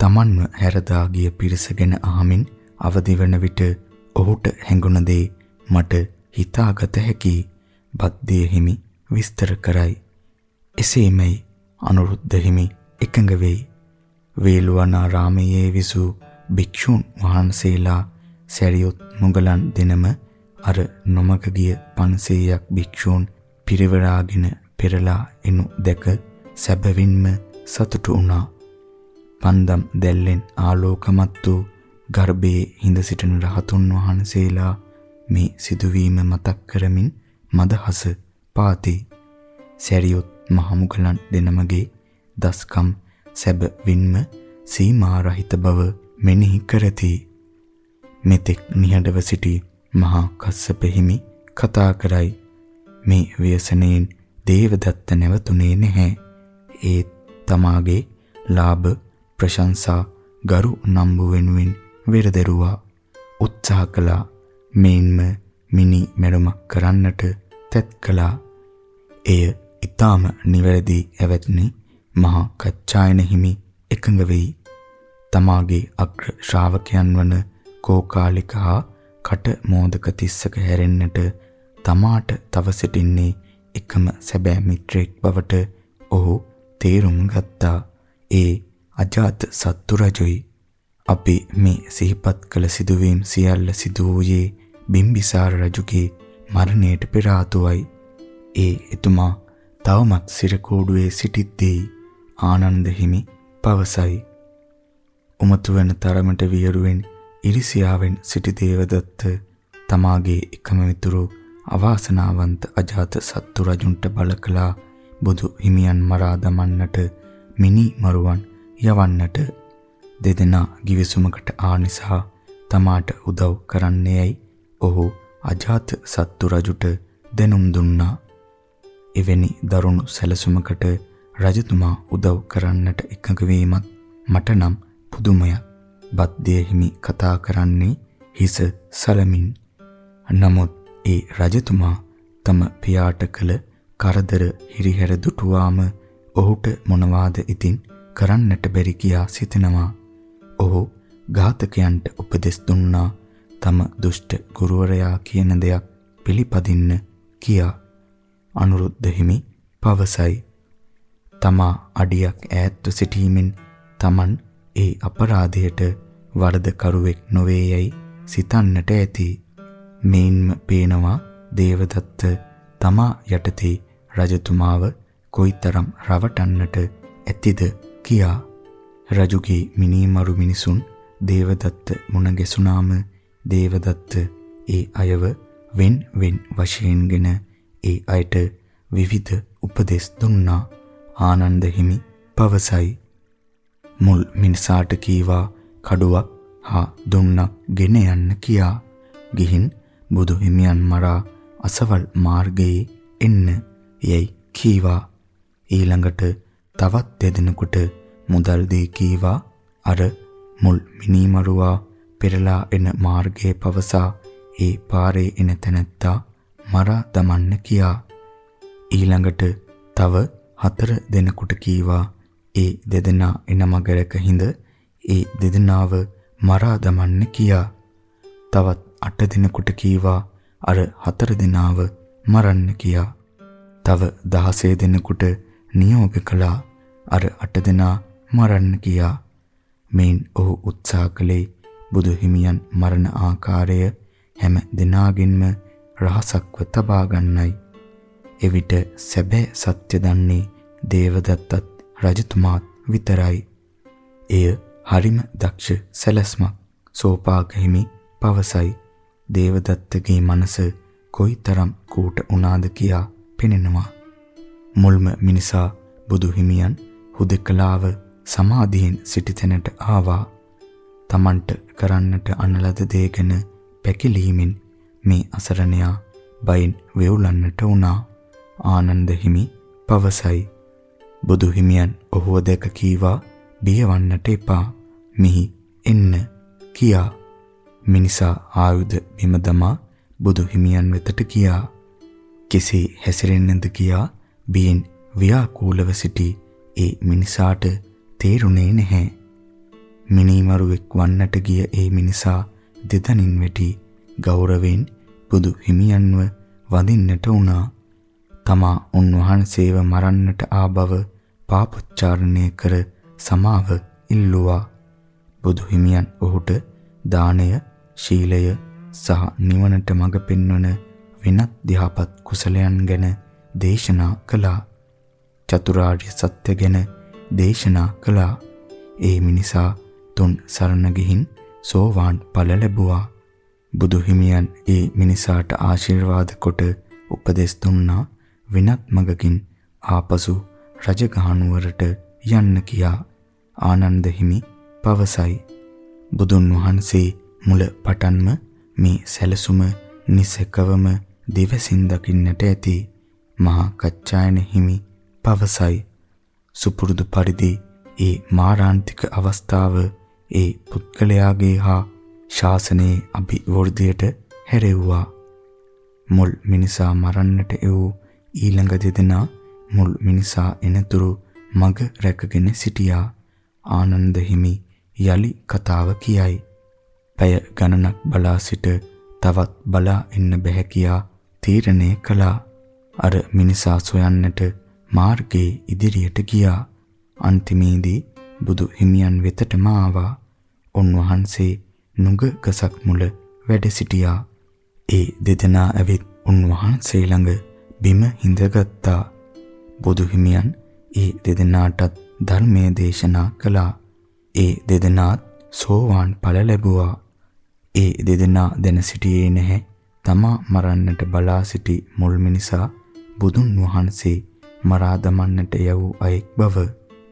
තමන්ව හැරදා ගිය පිරිස ගැන අහමින් අවදි වන විට ඔහුට හැඟුණ දේ මට හිතාගත හැකි බද්දේ හිමි විස්තර කරයි. එසේමයි අනුරුද්ධ හිමි එකඟ වෙයි. වේළුවනාරාමයේ විසූ භික්ෂුන් වහන්සේලා සැරියොත් මුගලන් දෙනම අර නොමග ගිය 500ක් භික්ෂූන් පිරිවරාගෙන පෙරලා එනු දැක සැබවින්ම සතුටු වුණා. පන්දම් දැල්ලෙන් ආලෝකමත් වූ ගර්භයේ හිඳ සිටින රහතුන් වහන්සේලා මේ සිදුවීම මතක් කරමින් මදහස පාති. සැරියොත් මහමුගලන් දෙනමගේ දස්කම් සැබවින්ම සීමා රහිත බව මෙනෙහි කරති. මෙතෙක් නිහඬව සිටි මහා කස්සප හිමි කතා කරයි. මේ ව්‍යසනයෙන් දේවදත්ත නැවතුනේ නැහැ. ඒ තමාගේ ලාභ ප්‍රශංසා ගරු නම්බු වෙනුවෙන් වෙරදරුවා උත්සාහ කළා මේන්ම මිනි මෙරමක් කරන්නට තැත් කළා එය ඊටාම නිවැරදි ඇවැත්නි මහා කච්චායන හිමි එකඟ වෙයි තමාගේ අග්‍ර ශ්‍රාවකයන් වන කෝකාලික හා කට මෝදක තිස්සක හැරෙන්නට තමාට තව සිටින්නේ එකම සැබෑ මිත්‍රෙක් බවට ඔහු තේරුම් ගත්තා. ඒ අජාත සත්තු රජුයි. අපි මේ සිහිපත් කළ සිදුවීම් සියල්ල සිදු වූයේ බිම්බිසාර රජුගේ මරණයට පෙර ආතුවයි. ඒ එතුමා තවමත් සිරකෝඩුවේ සිටිද්දී ආනන්ද හිමි පවසයි. උමතු වෙන තරමට වියරුවෙන් ඉරිසියාවෙන් සිටි දේවදත්ත තමාගේ එකම මිතුරු අවාසනාවන්ත අජාත සත්තු රජුන්ට බල කළා බුදු හිමියන් මරා දමන්නට මිනි මරුවන් යවන්නට දෙදෙනා givisumකට ආ නිසා තමාට උදව් කරන්නේයි ඔහු අජාත සත්තු රජුට දැනුම් දුන්නා. එවැනි දරුණු සැලසුමකට රජතුමා උදව් කරන්නට එකඟ වීමත් මට නම් පුදුමයක්. බද්දේ හිමි කතා කරන්නේ හිස සලමින්. නමුත් ඒ රජතුමා තම පියාට කළ කරදර හිරිහැර දුටුවාම ඔහුට මොනවාද ඉතින් කරන්නට බැරි කියා සිතනවා. ඔහු ඝාතකයන්ට උපදෙස් දුන්නා තම දුෂ්ට ගුරුවරයා කියන දෙයක් පිළිපදින්න කියා. අනුරුද්ධ හිමි පවසයි. තමා අඩියක් ඈත්ව සිටීමෙන් Taman ඒ අපරාධයට වරදකරුවෙක් නොවේ යයි සිතන්නට ඇති. මේන්ම පේනවා දේවදත්ත තමා යටතේ රජතුමාව කොයිතරම් රවටන්නට ඇතිද කියා. රජුගේ මිනීමරු මිනිසුන් දේවදත්ත මුණ ගැසුනාම දේවදත්ත ඒ අයව වෙන් වෙන් වශයෙන්ගෙන ඒ අයට විවිධ උපදෙස් දුන්නා. ආනන්ද හිමි පවසයි. මුල් මිනිසාට කීවා කඩුවක් හා දුන්නක් ගෙන යන්න කියා. ගිහින් බුදු හිමියන් මරා අසවල් මාර්ගයේ එන්න යයි කීවා. ඊළඟට තවත් දෙදෙනෙකුට මුදල් දී කීවා අර මුල් මිනිමරුවා පෙරලා එන මාර්ගයේ පවසා ඒ පාරේ එන තැනැත්තා මරා දමන්න කියා. ඊළඟට තව හතර දෙනෙකුට කීවා ඒ දෙදෙනා එන මගරක හිඳ ඒ දෙදෙනාව මරා දමන්න කියා තවත් අට දිනකට කීවා අර හතර දෙනාව මරන්න කියා. තව 16 දිනකට නියෝග කළා අර අට දෙනා මරන්න කියා. මේන් ඔහු උත්සාහ කළේ බුදු හිමියන් මරණ ආකාරය හැම දිනාගින්ම රහසක්ව තබා ගන්නයි. එවිට සැබෑ සත්‍ය දන්නේ දේවදත්තත් රජතුමාත් විතරයි. එය හරිම දක්ෂ සැලැස්මක් සෝපාක හිමි පවසයි. දේවදත්තගේ මනස කොයිතරම් කූට උනාද කියා පෙනෙනවා. මුල්ම මිනිසා බුදු හිමියන් හුදකලාව සමාධියෙන් සිටිතැනට ආවා. Tamanට කරන්නට අනලද දේ ගැන පැකිලීමෙන් මේ අසරණයා බයින් වෙවුලන්නට වුණා. ආනන්ද හිමි පවසයි. බුදු හිමියන් ඔහුව දැක කීවා බියවන්නට එපා. මිහි එන්න කියා මිනිසා ආයුධ බිම දමා බුදු හිමියන් වෙතට ගියා. කෙසේ හැසිරෙන්නද කියා බියෙන් ව්‍යාකූලව සිටි ඒ මිනිසාට තේරුනේ නැහැ. මිනිමරුවෙක් වන්නට ගිය ඒ මිනිසා දෙදනින් වෙටි ගෞරවයෙන් බුදු හිමියන්ව වඳින්නට වුණා. තමා උන්වහන්සේව මරන්නට ආ බව පාපොච්චාරණය කර සමාව ඉල්ලුවා. බුදු හිමියන් ඔහුට දාණය ශීලය සහ නිවනට මඟ පෙන්වන වෙනත් ධ්‍යාපත් කුසලයන් ගැන දේශනා කළා. චතුරාර්ය සත්‍ය ගැන දේශනා කළා. ඒ මිනිසා තුන් සරණ ගිහින් සෝවාන් ඵල ලැබුවා. බුදු හිමියන් ඒ මිනිසාට ආශිර්වාද කොට උපදෙස් දුන්නා වෙනත් මගකින් ආපසු රජගහනුවරට යන්න කියා ආනන්ද හිමි පවසයි. බුදුන් වහන්සේ මුල පටන්ම මේ සැලසුම නිසකවම දිවසින් දකින්නට ඇති මහා කච්චායන හිමි පවසයි. සුපුරුදු පරිදි ඒ මාරාන්තික අවස්ථාව ඒ පුද්ගලයාගේ හා ශාසනයේ අභිවෘද්ධියට හැරෙව්වා. මුල් මිනිසා මරන්නට එව් ඊළඟ දෙදෙනා මුල් මිනිසා එනතුරු මග රැකගෙන සිටියා. ආනන්ද හිමි යලි කතාව කියයි. පැය ගණනක් බලා සිට තවත් බලා ඉන්න බැහැ කියා තීරණය කළා. අර මිනිසා සොයන්නට මාර්ගයේ ඉදිරියට ගියා. අන්තිමේදී බුදු හිමියන් වෙතටම ආවා. උන්වහන්සේ නුග ගසක් මුල වැඩ සිටියා. ඒ දෙදෙනා ඇවිත් උන්වහන්සේ ළඟ බිම හිඳගත්තා. බුදු හිමියන් ඒ දෙදෙනාටත් ධර්මයේ දේශනා කළා. ඒ දෙදෙනාත් සෝවාන් ඵල ලැබුවා. ඒ දෙදෙනා දැන සිටියේ නැහැ. තමා මරන්නට බලා සිටි මුල් මිනිසා බුදුන් වහන්සේ මරා දමන්නට යවූ අයෙක් බව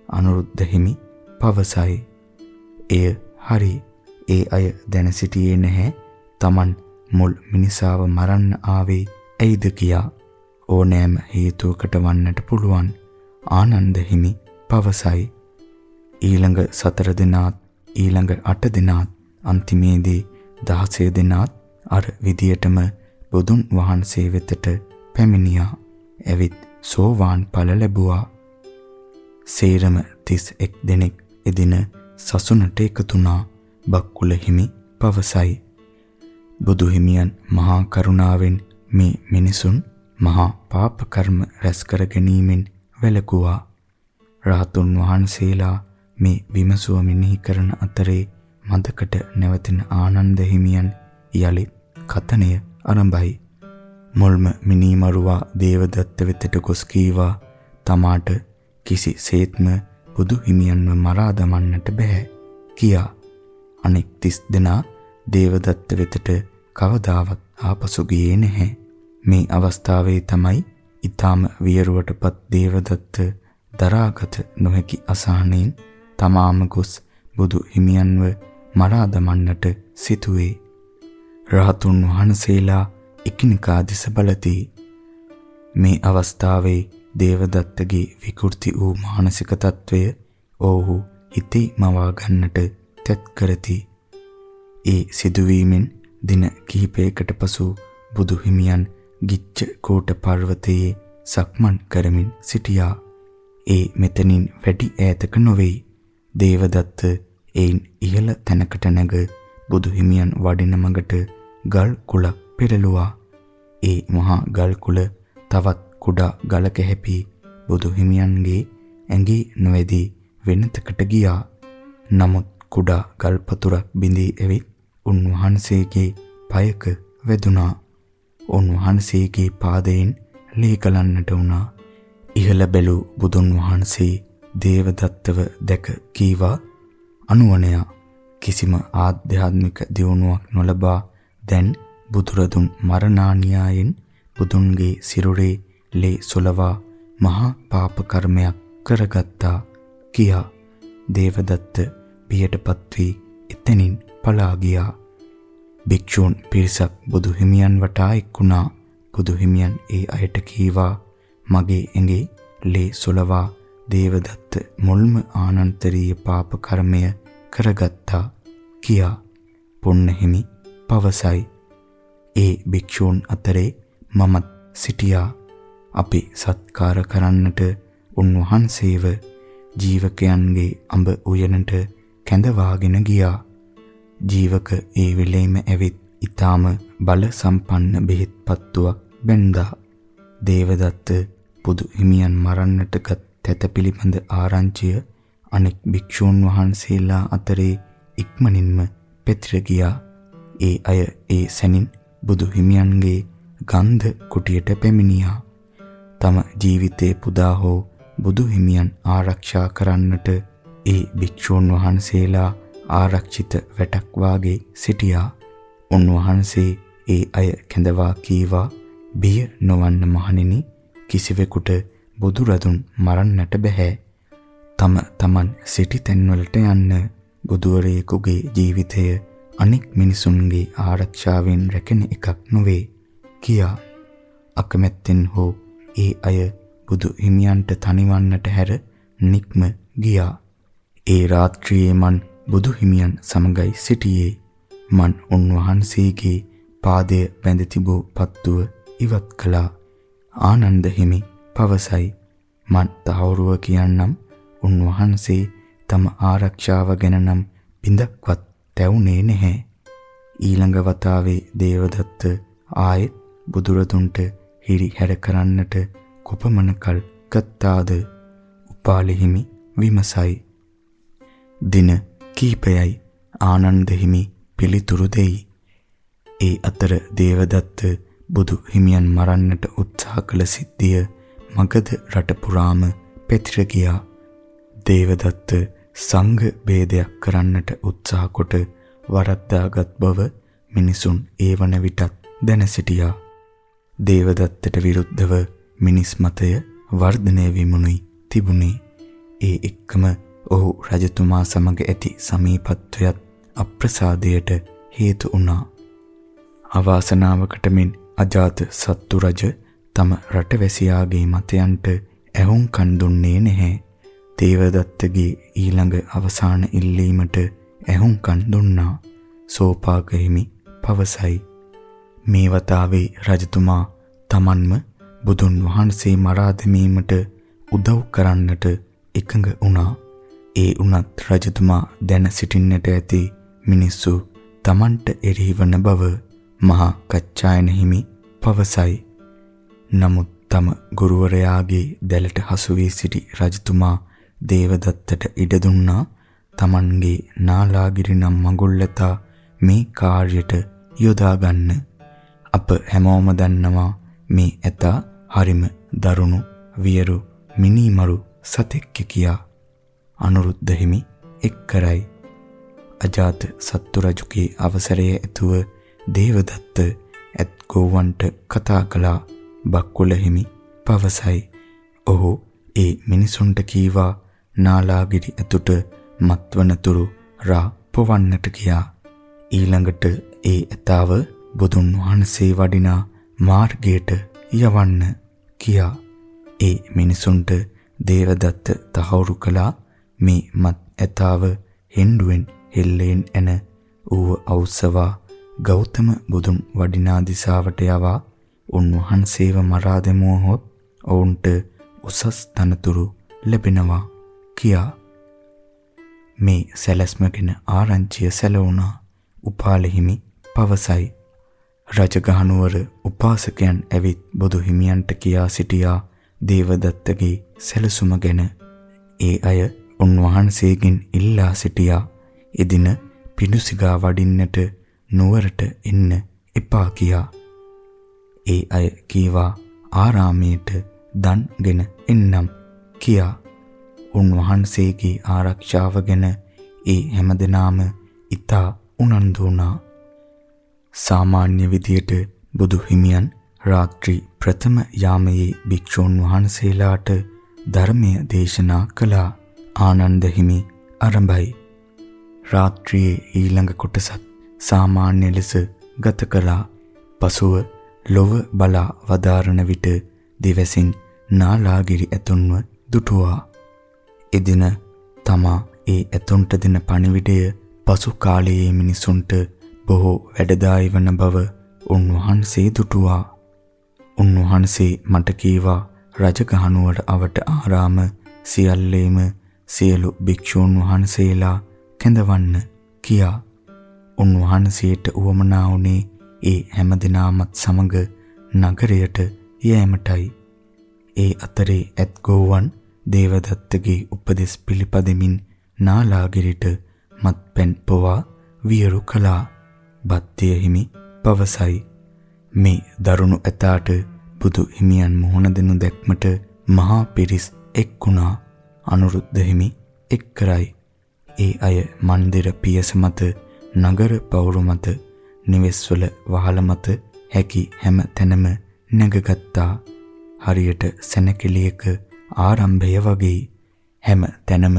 අනුරුද්ධ හිමි පවසයි. එය හරි. ඒ අය දැන සිටියේ නැහැ. Taman මුල් මිනිසාව මරන්න ආවේ ඇයිද කියා ඕනෑම හේතුවකට වන්නට පුළුවන්. ආනන්ද හිමි පවසයි. ඊළඟ සතර දිනාත් ඊළඟ අට දිනාත් අන්තිමේදී 16 දිනාත් අර විදියටම බුදුන් වහන්සේ වෙතට පැමිණියා. ඇවිත් සෝවාන් ඵල ලැබුවා. සේරම 31 දෙනෙක් එදින සසුනට එකතුනා බක්කුල හිමි පවසයි. බුදු හිමියන් මහා කරුණාවෙන් මේ මිනිසුන් මහා පාප කර්ම රැස් කර ගැනීමෙන් වැළකුවා. රාතුන් වහන්සේලා මේ විමසුව මෙනෙහි කරන අතරේ මදකට නැවතෙන ආනන්ද හිමියන් යලි කතනය ආරම්භයි. මුල්ම මිනීමරුවා දේවදත්ත වෙතට ගොස් කීවා තමාට කිසි සේත්ම බුදු හිමියන්ව මරා දමන්නට බෑ කියා අනෙක් 30 දෙනා දේවදත්ත වෙතට කවදාවත් ආපසු ගියේ නැහැ. මේ අවස්ථාවේ තමයි ඊටාම වියරුවටපත් දේවදත්ත දරාගත නොහැකි අසහනෙන් තමාම ගොස් බුදු හිමියන්ව මරා දමන්නට සිටුවේ. රහතුන් වහන්සේලා එකිනෙකා දෙස බලති. මේ අවස්ථාවේ දේවදත්තගේ විකෘති වූ මානසික తත්වය ඔවුහු හිතේ මවා ගන්නට තැත් කරති. ඒ සිදුවීමෙන් දින කිහිපයකට පසු බුදු හිමියන් ගිච්ඡ කෝට පර්වතයේ සක්මන් කරමින් සිටියා. ඒ මෙතනින් වැඩි ඈතක නොවේ. දේවදත්ත එයින් ඉහළ තැනකට නැග බුදු හිමියන් වඩින මඟට ගල් කුලක් පෙරළුවා. ඒ මහා ගල් කුල තවත් කුඩා ගලක හැපි බුදු හිමියන්ගේ ඇඟේ නොවැදී වෙනතකට ගියා. නමුත් කුඩා ගල් පතුරක් බිඳී ඇවිත් උන්වහන්සේගේ පයක වැදුනා. උන්වහන්සේගේ පාදයෙන් ලී කලන්නට වුණා. ඉහළ බැලූ බුදුන් වහන්සේ දේවදත්තව දැක කීවා අනුවණයා කිසිම ආධ්‍යාත්මික දියුණුවක් නොලබා දැන් බුදුරදුන් මරණාන්‍යයෙන් බුදුන්ගේ සිරුරේ ලේ සොලවා මහා පාප කර්මයක් කරගත්තා කියා දේවදත්ත බියටපත් වී එතනින් පලා ගියා භික්ෂූන් පිරිසක් බුදු හිමියන් වටා එක්ුණා බුදු හිමියන් ඒ අයට කීවා මගේ ඇඟේ ලේ සොලවා දේවදත්ත මුල්ම ආනන්තරීය පාප කර්මය කරගත්තා කියා පුන්නහිමි පවසයි. ඒ භික්ෂූන් අතරේ මමත් සිටියා. අපි සත්කාර කරන්නට උන්වහන්සේව ජීවකයන්ගේ අඹ උයනට කැඳවාගෙන ගියා. ජීවක ඒ වෙලෙම ඇවිත් ඊටාම බල සම්පන්න බෙහෙත් පත්තුවක් බැන්දා. දේවදත්ත පුදු හිමියන් මරන්නටගත් තැත පිළිබඳ ආරංචිය අනෙක් භික්ෂූන් වහන්සේලා අතරේ ඉක්මනින්ම පෙතිර ගියා. ඒ අය ඒ සැනින් බුදු හිමියන්ගේ ගන්ධ කුටියට පැමිණියා. තම ජීවිතේ පුදා හෝ බුදු හිමියන් ආරක්ෂා කරන්නට ඒ භික්ෂූන් වහන්සේලා ආරක්ෂිත වැටක් වාගේ සිටියා. උන්වහන්සේ ඒ අය කැඳවා කීවා බිය නොවන්න මහණෙනි කිසිවෙකුට බුදු රදුන් මරන්නට බෑ. තම තමන් සිටි තැන්වලට යන්න බුදුවරයෙකුගේ ජීවිතය අනෙක් මිනිසුන්ගේ ආරක්ෂාවෙන් රැකෙන එකක් නොවේ කියා අකමැත්තෙන් හෝ ඒ අය බුදු හිමියන්ට තනිවන්නට හැර නික්ම ගියා. ඒ රාත්‍රියේ මන් බුදු හිමියන් සමගයි සිටියේ. මන් උන්වහන්සේගේ පාදය බැඳ තිබූ පත්තුව ඉවත් කළා. ආනන්ද හිමි පවසයි මන් තහවුරුව කියන්නම් උන්වහන්සේ තම ආරක්ෂාව ගැන නම් බිඳක්වත් තැවුනේ නැහැ. ඊළඟ වතාවේ දේවදත්ත ආයෙත් බුදුරදුන්ට හිරි හැර කරන්නට කොපමණ කල් ගත්තාද? උපාලි හිමි විමසයි. දින කීපයයි ආනන්ද හිමි පිළිතුරු දෙයි. ඒ අතර දේවදත්ත බුදු හිමියන් මරන්නට උත්සාහ කළ සිද්ධිය මගධ රට පුරාම පැතිර ගියා. දේවදත්ත සංඝ ભેදයක් කරන්නට උත්සාහ කොට වරද්දාගත් බව මිනිසුන් ඒ වන විටත් දැන සිටියා. දේවදත්තට විරුද්ධව මිනිස් මතය වර්ධනය වීමුණුයි තිබුණේ. ඒ එක්කම ඔහු රජතුමා සමග ඇති සමීපත්වයත් අප්‍රසාදයට හේතු වුණා. අවාසනාවකට මෙන් අජාත සත්තු රජ තම රටවැසියාගේ මතයන්ට ඇහුම් කන් දුන්නේ නැහැ. දේවදත්තගේ ඊළඟ අවසාන ඉල්ලීමට ඇහුම් කන් දුන්නා. සෝපාක හිමි පවසයි. මේ වතාවේ රජතුමා තමන්ම බුදුන් වහන්සේ මරා දැමීමට උදව් කරන්නට එකඟ වුණා. ඒ උනත් රජතුමා දැන සිටින්නට ඇති මිනිස්සු තමන්ට එරෙහිවන බව මහා කච්චායන හිමි පවසයි. නමුත් තම ගුරුවරයාගේ දැලට හසු වී සිටි රජතුමා දේවදත්තට ඉඩ දුන්නා තමන්ගේ නාලාගිරි නම් මඟුල්ලතා මේ කාර්යයට යොදා ගන්න. අප හැමෝම දන්නවා මේ ඇතා හරිම දරුණු වියරු මිනිමරු සතෙක් කියා අනුරුද්ධ හිමි එක් කරයි. අජාත සත්තු රජුගේ අවසරය ඇතුව දේවදත්ත ඇත් ගෝවන්ට කතා කළා බක්කුල හිමි පවසයි. ඔහු ඒ මිනිසුන්ට කීවා නාලාගිරි ඇතුට මත්වනතුරු රා පොවන්නට ගියා. ඊළඟට ඒ ඇතාව බුදුන් වහන්සේ වඩිනා මාර්ගයට යවන්න කියා. ඒ මිනිසුන්ට දේවදත්ත තහවුරු කළා මේ මත් ඇතාව හෙන්ඩුවෙන් හෙල්ලෙන් එන ඌව අවසවා ගෞතම බුදුන් වඩිනා දිසාවට යවා. උන්වහන්සේව මරා දැමුවහොත් ඔවුන්ට උසස් තනතුරු ලැබෙනවා කියා. මේ සැලැස්ම ගැන ආරංචිය සැලවුණා. උපාල හිමි පවසයි. රජගහනුවර උපාසකයන් ඇවිත් බුදු හිමියන්ට කියා සිටියා. දේවදත්තගේ සැලසුම ගැන. ඒ අය උන්වහන්සේගෙන් ඉල්ලා සිටියා එදින පිඬුසිඟා වඩින්නට නුවරට එන්න එපා කියා. ඒ අය කීවා ආරාමයට දන්ගෙන එන්නම් කියා. උන්වහන්සේගේ ආරක්ෂාව ගැන ඒ හැමදෙනාම ඊතා උනන්දු වුණා. සාමාන්‍ය විදියට බුදු හිමියන් රාත්‍රී ප්‍රථම යාමයේ භික්ෂූන් වහන්සේලාට ධර්මය දේශනා කළා. ආනන්ද හිමි ආරම්භයි. රාත්‍රියේ ඊළඟ කොටසත් සාමාන්‍ය ලෙස ගත කළා. පසුව ලොව බලා වදාරන විට දිවසින් නාලාගිරි ඇතුන්ව දුටුවා. එදින තමා ඒ ඇතුන්ට දෙන පණිවිඩය පසු කාලයේ මිනිසුන්ට බොහෝ වැඩදායි වන බව උන්වහන්සේ දුටුවා. උන්වහන්සේ මට කීවා රජගහනුවර අවට ආරාම සියල්ලේම සියලු භික්ෂූන් වහන්සේලා කැඳවන්න කියා උන්වහන්සේට උවමනා වුණේ ඒ හැමදිනාමත් සමග නගරයට යෑමටයි. ඒ අතරේ ඇත් ගෝවන් දේවදත්තගේ උපදෙස් පිළිපදෙමින් නාලාගිරිට මත්පැන් පොවා වියරු කළා. බත්තිය හිමි පවසයි. මේ දරුණු ඇතාට බුදු හිමියන් මුහුණ දෙනු දැක්මට මහා පිරිස් එක්ුණා. අනුරුද්ධ හිමි එක් කරයි. ඒ අය මන්දිර පියස මත නගර පවුරු මත නිවෙස්වල වහල මත හැකි හැම තැනම නැගගත්තා. හරියට සැනකෙලියක ආරම්භය වගේ හැම තැනම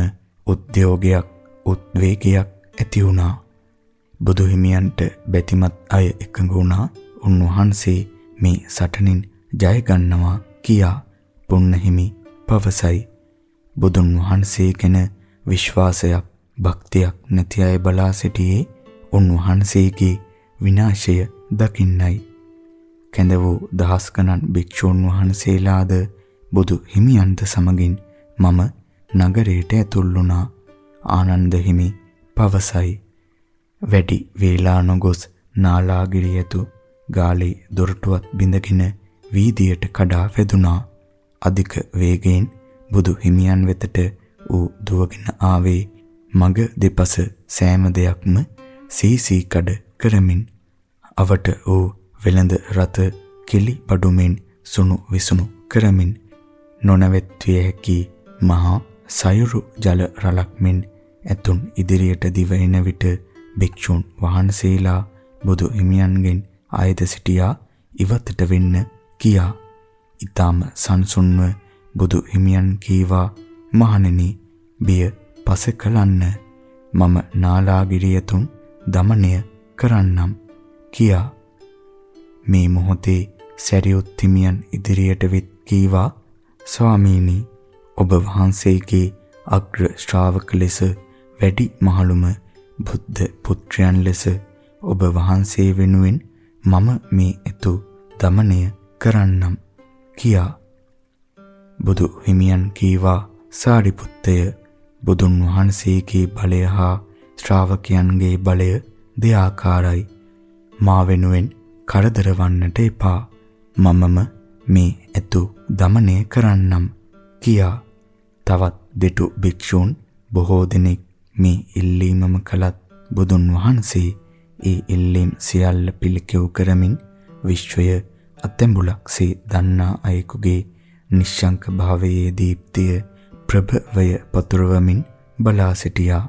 උද්‍යෝගයක් උද්වේගයක් ඇති වුණා. බුදු හිමියන්ට බැතිමත් අය එකඟ වුණා. උන්වහන්සේ මේ සටනින් ජය ගන්නවා කියා පුන්නහිමි පවසයි. බුදුන් වහන්සේ ගැන විශ්වාසයක් භක්තියක් නැති අය බලා සිටියේ උන්වහන්සේගේ විනාශය දකින්නයි. කැඳ වූ දහස් ගණන් භික්ෂූන් වහන්සේලාද බුදු හිමියන්ත සමගින් මම නගරයට ඇතුල් වුණා. ආනන්ද හිමි පවසයි. වැඩි වේලා නොගොස් නාලාගිරිය යතු ගාලේ දොරටුවත් බිඳගෙන වීදියට කඩා වැදුනා. අධික වේගයෙන් බුදු හිමියන් වෙතට ඌ දුවගෙන ආවේ මග දෙපස සෑම දෙයක්ම සීසී කඩ කරමින් අවට ඌ වෙළඳ රත කිලි බඩුමින් සුණු විසුණු කරමින් නොනවත්විය හැකි මහා සයුරු ජල රලක් මෙන් ඇතුන් ඉදිරියට දිව එන විට භික්ෂුන් වහන්සේලා බුදු හිමියන්ගෙන් ආයත සිටියා ඉවතට වෙන්න කියා. ඊටාම සංසුන්ව බුදු හිමියන් කීවා මහණෙනි බිය පස කලන්න. මම නාලාගිරියතුන් দমনය කරන්නම් කියා. මේ මොහොතේ සැරියුත් හිමියන් ඉදිරියට විත් කීවා ස්වාමීනි ඔබ වහන්සේගේ අග්‍ර ශ්‍රාවක ලෙස වැඩි මහලුම බුද්ධ පුත්‍රයන් ලෙස ඔබ වහන්සේ වෙනුවෙන් මම මේ එතු দমনය කරන්නම් කියා. බුදු හිමියන් කීවා සාරිපුත්තය බුදුන් වහන්සේගේ බලය හා ශ්‍රාවකයන්ගේ බලය දෙආකාරයි. මා වෙනුවෙන් කරදර වන්නට එපා. මමම මේ ඇතු দমনය කරන්නම් කියා තවත් දෙටු භික්ෂූන් බොහෝ දෙනෙක් මේ ඉල්ලීමම කළත් බුදුන් වහන්සේ ඒ ඉල්ලීම් සියල්ල පිළිකෙව් කරමින් විශ්වය අතැඹුලක්සේ දන්නා අයෙකුගේ නිශ්ශංක භාවයේ දීප්තිය ප්‍රභවය පතුරවමින් බලා සිටියා.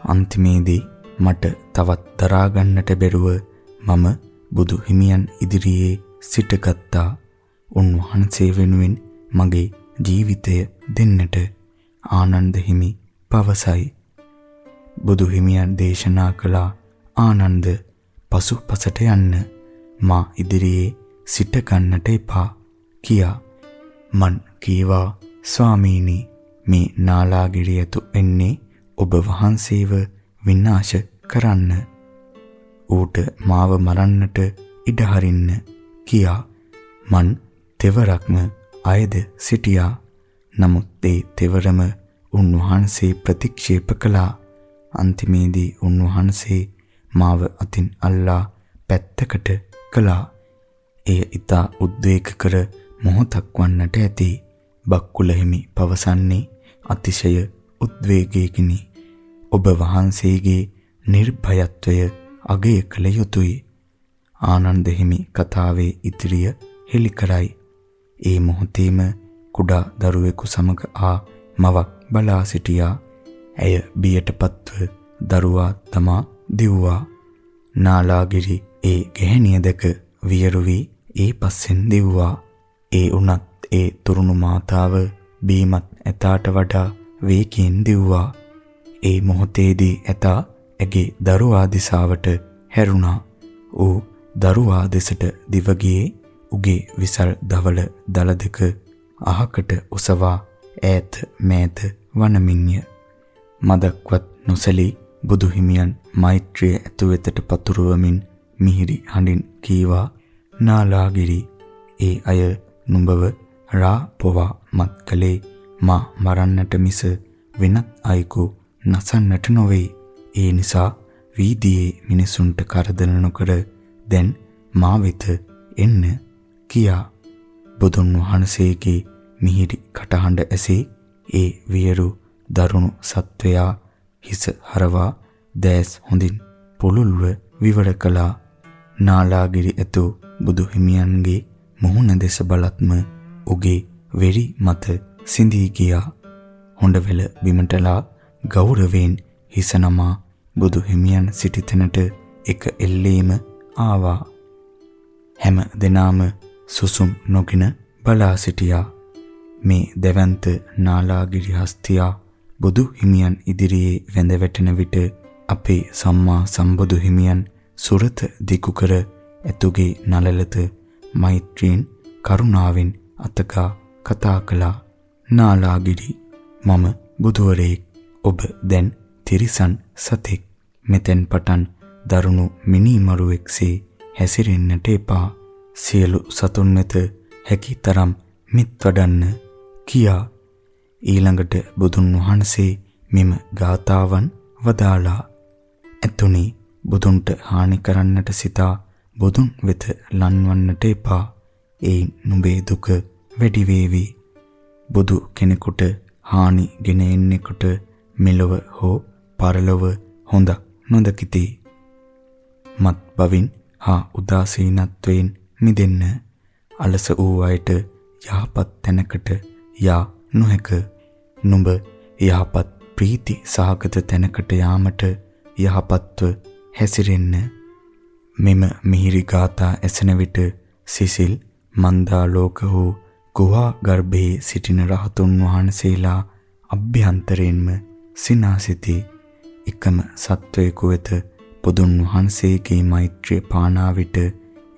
අන්තිමේදී මට තවත් දරා ගන්නට බැරුව මම බුදු හිමියන් ඉදිරියේ සිටගත්තා. උන්වහන්සේ වෙනුවෙන් මගේ ජීවිතය දෙන්නට ආනන්ද හිමි පවසයි. බුදු හිමියන් දේශනා කළ ආනන්ද පසුපසට යන්න මා ඉදිරියේ සිට ගන්නට එපා කියා මන් කීවා ස්වාමීනි මේ නාලාගිරියතු එන්නේ ඔබ වහන්සේව විනාශ කරන්න. ඌට මාව මරන්නට ඉඩ හරින්න කියා. මන් තෙවරක්ම අයද සිටියා. නමුත් ඒ තෙවරම උන්වහන්සේ ප්‍රතික්ෂේප කළා. අන්තිමේදී උන්වහන්සේ මාව අතින් අල්ලා පැත්තකට කළා. එය ඊතා උද්වේග කර මොහොතක් වන්නට ඇති. බක්කුල හිමි පවසන්නේ අතිශය උද්වේගයකිනි. ඔබ වහන්සේගේ නිර්භයත්වය අගය කළ යුතුය. ආනන්ද හිමි කතාවේ ඉදිරිය හෙළි කරයි. ඒ මොහොතේම කුඩා දරුවෙකු සමග ආ මවක් බලා සිටියා. ඇය බියටපත්ව දරුවා තමා දිව්වා. නාලාගිරි ඒ ගැහණිය දැක වියරු වී ඒ පස්සෙන් දිව්වා. ඒ උනත් ඒ තුරුණු මාතාව බීමත් ඇතාට වඩා වේගයෙන් දිව්වා. ඒ මොහොතේදී ඇතා ඇගේ දරුවා දිසාවට හැරුණා. ඌ දරුවා දෙසට දිව ගියේ උගේ විසල් දවල දල දෙක අහකට ඔසවා ඈත මෑත වනමින්ය. මදක්වත් නොසලී බුදු හිමියන් මෛත්‍රිය ඇතු වෙතට පතුරවමින් මිහිරි හඬින් කීවා නාලාගිරි ඒ අය නුඹව රා පොවා මත් කලේ මා මරන්නට මිස වෙනත් අයෙකු නසන්නට නොවේ. ඒ නිසා වීදියේ මිනිසුන්ට කරදර නොකර දැන් මා වෙත එන්න කියා බුදුන් වහන්සේගේ මිහිරි කටහඬ ඇසේ ඒ වියරු දරුණු සත්වයා හිස හරවා දැස් හොඳින් පුළුල්ව විවර කළා. නාලාගිරි ඇතු බුදු හිමියන්ගේ මුහුණ දෙස බලත්ම උගේ වෙරි මත සිඳී ගියා. හොඬවැල බිමටලා ගෞරවයෙන් හිස නමා බුදු හිමියන් සිටි තැනට එක එල්ලේම ආවා. හැම දිනාම සුසුම් නොගෙන බලා සිටියා. මේ දෙවන්ත නාලාගිරි හස්තියා බුදු හිමියන් ඉදිරියේ වැඳ වැටෙන විට අපේ සම්මා සම්බුදු හිමියන් සුරත දිකු කර ඇතුගේ නලලත මෛත්‍රියෙන් කරුණාවෙන් අතකා කතා කළා. නාලාගිරි මම බුදුවරයෙක්. ඔබ දැන් තිරිසන් සතෙක්. මෙතෙන් පටන් දරුණු මිනිමරුවෙක්සේ හැසිරෙන්නට එපා. සියලු සතුන් වෙත හැකි තරම් මිත් වඩන්න කියා. ඊළඟට බුදුන් වහන්සේ මෙම ගාතාවන් වදාලා ඇතුණි බුදුන්ට හානි කරන්නට සිතා බුදුන් වෙත ලන්වන්නට එපා. ඒ නුඹේ දුක වැඩි වේවි. බුදු කෙනෙකුට හානි ගෙන එන්නෙකුට මෙලොව හෝ පරලොව හොඳ නොදකිති. මත් බවින් හා උදාසීනත්වයෙන් මිදෙන්න අලස වූ අයට යහපත් තැනකට යා නොහැක. නුඹ යහපත් ප්‍රීති සහගත තැනකට යාමට යහපත්ව හැසිරෙන්න. මෙම මිහිරි ගාථා ඇසෙන විට සිසිල් මන්දාලෝක වූ ගුහා ගර්භයේ සිටින රහතුන් වහන්සේලා අභ්‍යන්තරයෙන්ම සිනාසිතී එකම සත්වයෙකු වෙත බුදුන් වහන්සේගේ මෛත්‍රිය පානා විට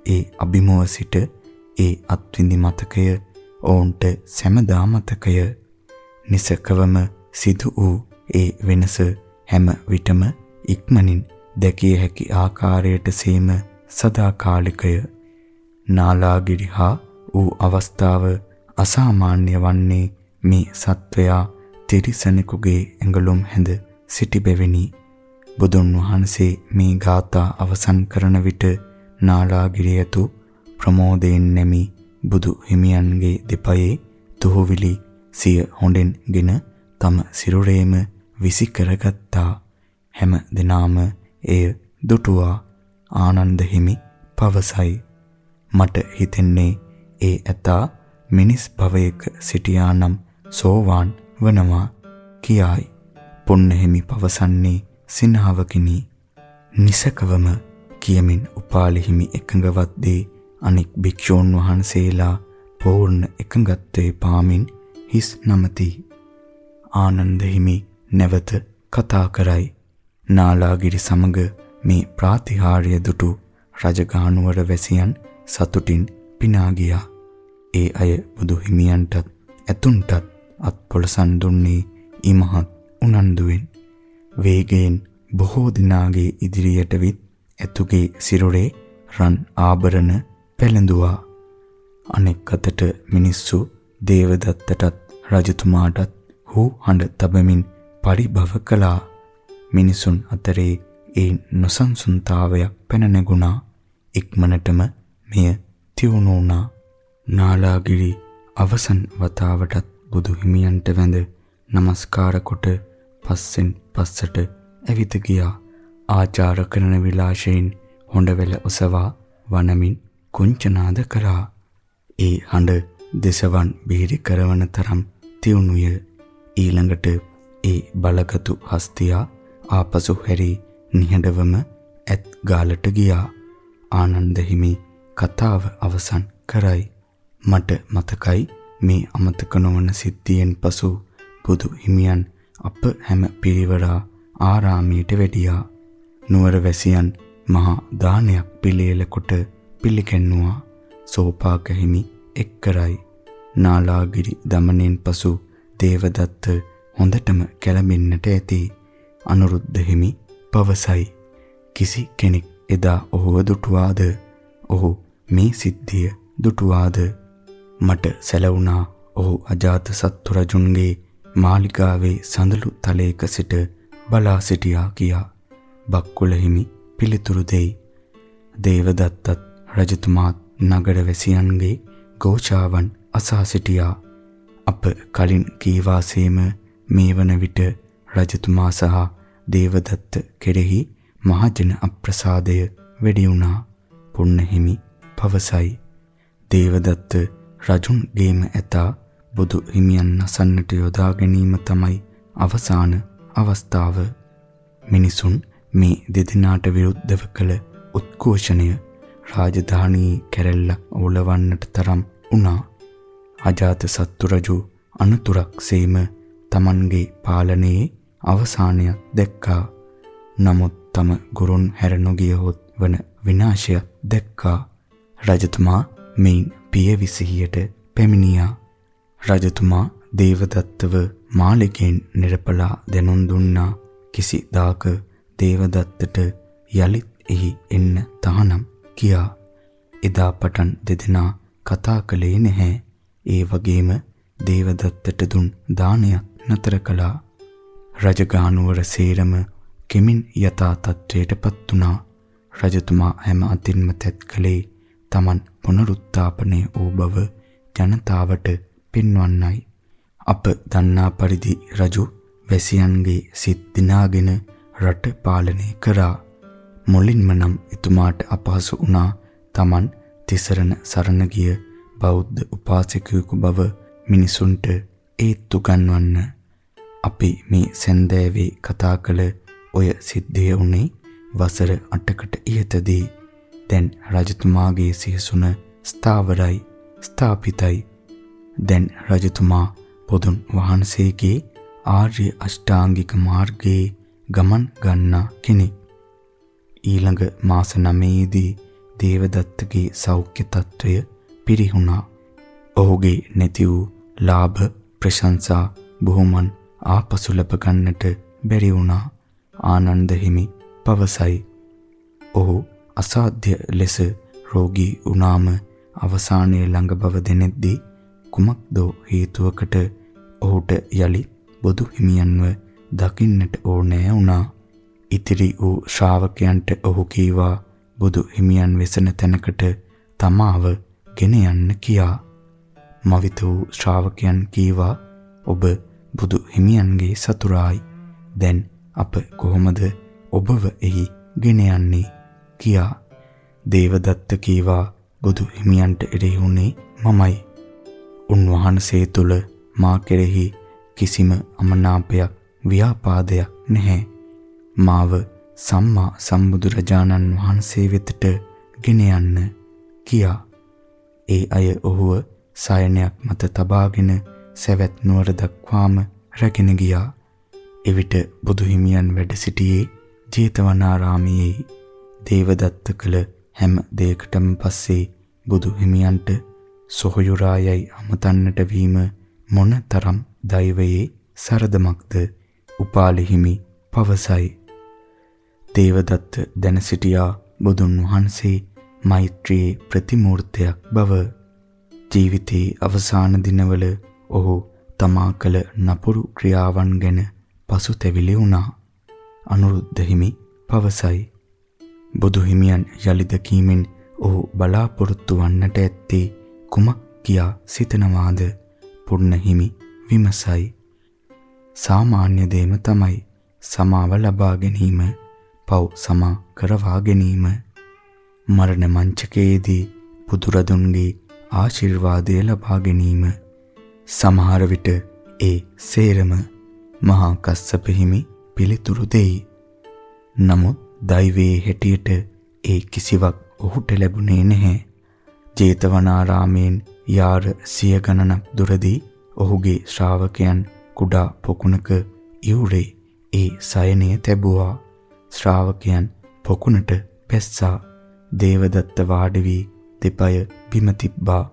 ඒ අභිමව සිට ඒ අත්විඳි මතකය ඔවුන්ට සැමදා මතකය. නිසකවම සිදු වූ ඒ වෙනස හැම විටම ඉක්මනින් දැකිය හැකි ආකාරයට සීම සදාකාලිකය. නාලාගිරි හා වූ අවස්ථාව අසාමාන්‍ය වන්නේ මේ සත්වයා තිරිසනෙකුගේ ඇඟලුම් හැඳ සිටි බැවිනි. බුදුන් වහන්සේ මේ ගාථා අවසන් කරන විට නාලාගිරිය යතු ප්‍රමෝදයෙන් නැමි බුදු හිමියන්ගේ දෙපයේ තුහුවිලි සිය හොඬෙන්ගෙන තම සිරුරේම විසි කරගත්තා. හැම දිනාම එය දුටුවා ආනන්ද හිමි පවසයි මට හිතෙන්නේ ඒ ඇතා මිනිස් භවයක සිටියා නම් සෝවාන් වනවා කියායි පුන්නහිමි පවසන්නේ සිනහවකිනි නිසකවම කියමින් උපාලි හිමි එකඟවත් දේ අනෙක් භික්ෂූන් වහන්සේලා පූර්ණ එකඟත්වයේ පාමින් හිස් නමති. ආනන්ද හිමි නැවත කතා කරයි. නාලාගිරි සමග මේ ප්‍රාතිහාර්ය දුටු රජගහනුවර වැසියන් සතුටින් පිනා ගියා. ඒ අය බුදු හිමියන්ටත් ඇතුන්ටත් අත්පොලසන් දුන්නේ ඊමහත් උනන්දුවෙන්. වේගයෙන් බොහෝ දිනාගේ ඉදිරියට විත් ඇතුගේ සිරුරේ රන් ආභරණ පැළඳුවා. අනෙක් අතට මිනිස්සු දේවදත්තටත් රජතුමාටත් හූ හඬ තබමින් පරිභව කළා. මිනිසුන් අතරේ ඒ නොසන්සුන්තාවයක් පැන නැගුණා. ඉක්මනටම මෙය තියුණු වුණා. නාලාගිරි අවසන් වතාවටත් බුදු හිමියන්ට වැඳ নমස්කාර කොට පස්සෙන් පස්සට ඇවිද ගියා. ආචාර කරන විලාශයෙන් හොඬවැල ඔසවා වනමින් කුංචනාද කළා. ඒ හඬ දෙසවන් බිහිරි කරවන තරම් තියුණුය. ඊළඟට ඒ බලගතු හස්තියා ආපසු හැරි නිහඬවම ඇත් ගාලට ගියා. ආනන්ද හිමි කතාව අවසන් කරයි. මට මතකයි මේ අමතක නොවන සිද්ධියෙන් පසු බුදු හිමියන් අප හැම පිරිවරා ආරාමයට වැඩියා. නුවර වැසියන් මහා දානයක් පිළියෙල කොට පිළිගැන්නුවා. සෝපාක හිමි එක් කරයි. නාලාගිරි දමනෙන් පසු දේවදත්ත හොඳටම කැළඹෙන්නට ඇති. අනුරුද්ධ හිමි පවසයි. කිසි කෙනෙක් එදා ඔහුව දුටුවාද? ඔහු මේ සිද්ධිය දුටුවාද? මට සැලවුණා ඔහු අජාත සත්තු රජුන්ගේ මාලිගාවේ සඳලු තලයක සිට බලා සිටියා කියා. බක්කුල හිමි පිළිතුරු දෙයි. දේවදත්තත් රජතුමාත් නගර වැසියන්ගේ ගෝචාවන් අසා සිටියා. අප කලින් කී වාසේම මේ වන විට රජතුමා සහ දේවදත්ත කෙරෙහි මහජන අප්‍රසාදය වැඩි වුණා. පුන්නහිමි පවසයි. දේවදත්ත රජුන්ගේම ඇතා බුදු හිමියන් නසන්නට යොදා ගැනීම තමයි අවසාන අවස්ථාව. මිනිසුන් මේ දෙදෙනාට විරුද්ධව කළ උත්කෝෂණය රාජධානී කැරැල්ලක් ඔලවන්නට තරම් වුණා. අජාත සත්තු රජු අනතුරක් සේම Tamanගේ පාලනයේ අවසානයක් දැක්කා. නමුත් තම ගුරුන් හැර නොගියහොත් වන විනාශයක් දැක්කා. රජතුමා මෙයින් පියවිසිහියට පැමිණියා. රජතුමා දේවදත්තව මාලිගයෙන් නිරපලා දැනුම් දුන්නා කිසිදාක දේවදත්තට යලිත් එහි එන්න තහනම් කියා. එදා පටන් දෙදෙනා කතා කළේ නැහැ. ඒ වගේම දේවදත්තට දුන් දානයක් නතර කළා. රජගානුවර සේරම කෙමින් යථා තත්ත්වයටපත් වුණා. රජතුමා හැම අතින්ම තැත් කළේ Taman පුනරුත්ථාපනය වූ බව ජනතාවට පෙන්වන්නයි. අප දන්නා පරිදි රජු වැසියන්ගේ සිත් දිනාගෙන රට පාලනය කරා. මුලින්ම නම් එතුමාට අපහසු වුණා Taman තිසරණ සරණ ගිය බෞද්ධ උපාසකයෙකු බව මිනිසුන්ට ඒත්තු ගන්වන්න. අපි මේ සැන්දෑවේ කතා කළ ඔය සිද්ධිය උනේ වසර 8කට ඉහතදී. දැන් රජතුමාගේ සිහසුන ස්ථාවරයි, ස්ථාපිතයි. දැන් රජතුමා පොදුන් වහන්සේගේ ආර්ය අෂ්ටාංගික මාර්ගයේ ගමන් ගන්නා කෙනෙක්. ඊළඟ මාස 9ේදී දේවදත්තගේ සෞඛ්‍ය තත්ත්වය පිරිහුණා. ඔහුගේ නැති වූ ලාභ ප්‍රශංසා බොහොමන් ආපසු ලැබ ගන්නට බැරි වුණා. ආනන්ද හිමි පවසයි. ඔහු අසාධ්‍ය ලෙස රෝගී වුණාම අවසානයේ ළඟ බව දැනෙද්දී කුමක්දෝ හේතුවකට ඔහුට යලි බොදු හිමියන්ව දකින්නට ඕනෑ වුණා. ඉතිරි වූ ශ්‍රාවකයන්ට ඔහු කීවා බුදු හිමියන් වෙසෙන තැනකට තමාව ගෙන යන්න කියා. මවිත වූ ශ්‍රාවකයන් කීවා ඔබ බුදු හිමියන්ගේ සතුරායි. දැන් අප කොහොමද ඔබව එහි ගෙන යන්නේ කියා. දේවදත්ත කීවා බුදු හිමියන්ට එරෙහි මමයි. උන්වහන්සේ තුල මා කෙරෙහි කිසිම අමනාපයක් ව්‍යාපාදයක් නැහැ. මාව සම්මා සම්බුදුරජාණන් වහන්සේ වෙතට ගෙන යන්න කියා. ඒ අය ඔහුව සයනයක් මත තබාගෙන සැවැත් නුවර දක්වාම රැගෙන ගියා. එවිට බුදුහිමියන් වැඩ සිටියේ ජේතවනාරාමයේ දේවදත්ත කළ හැම දෙයකටම පස්සේ බුදුහිමියන්ට සොහොයුරායයි අමතන්නට වීම මොනතරම් දෛවයේ සරදමක්ද උපාලි හිමි පවසයි. දේවදත්ත දැන සිටියා බුදුන් වහන්සේ මෛත්‍රියේ ප්‍රතිමූර්තයක් බව ජීවිතයේ අවසාන දිනවල ඔහු තමා කළ නපුරු ක්‍රියාවන් ගැන පසුතැවිලි වුණා. අනුරුද්ධ හිමි පවසයි. බුදු හිමියන් යලිද කීමෙන් ඔහු බලාපොරොත්තු වන්නට ඇත්තේ කුමක් කියා සිතනවාද? පුන්න හිමි විමසයි. සාමාන්‍ය දේම තමයි සමාව ලබා ගැනීම, පව් සමා කරවා ගැනීම. මරණ මංචකයේදී බුදුරදුන්ගේ ආශිර්වාදය ලබා ගැනීම සමහර විට ඒ සේරම මහා කස්සප හිමි පිළිතුරු දෙයි. නමුත් දෛවයේ හැටියට ඒ කිසිවක් ඔහුට ලැබුණේ නැහැ. ජේතවනාරාමයෙන් යාර සිය ගණනක් දුරදී ඔහුගේ ශ්‍රාවකයන් කුඩා පොකුණක ඉවුරේ ඒ සයනය තැබුවා. ශ්‍රාවකයන් පොකුණට පැස්සා දේවදත්ත වාඩි වී දෙපය බිම තිබ්බා.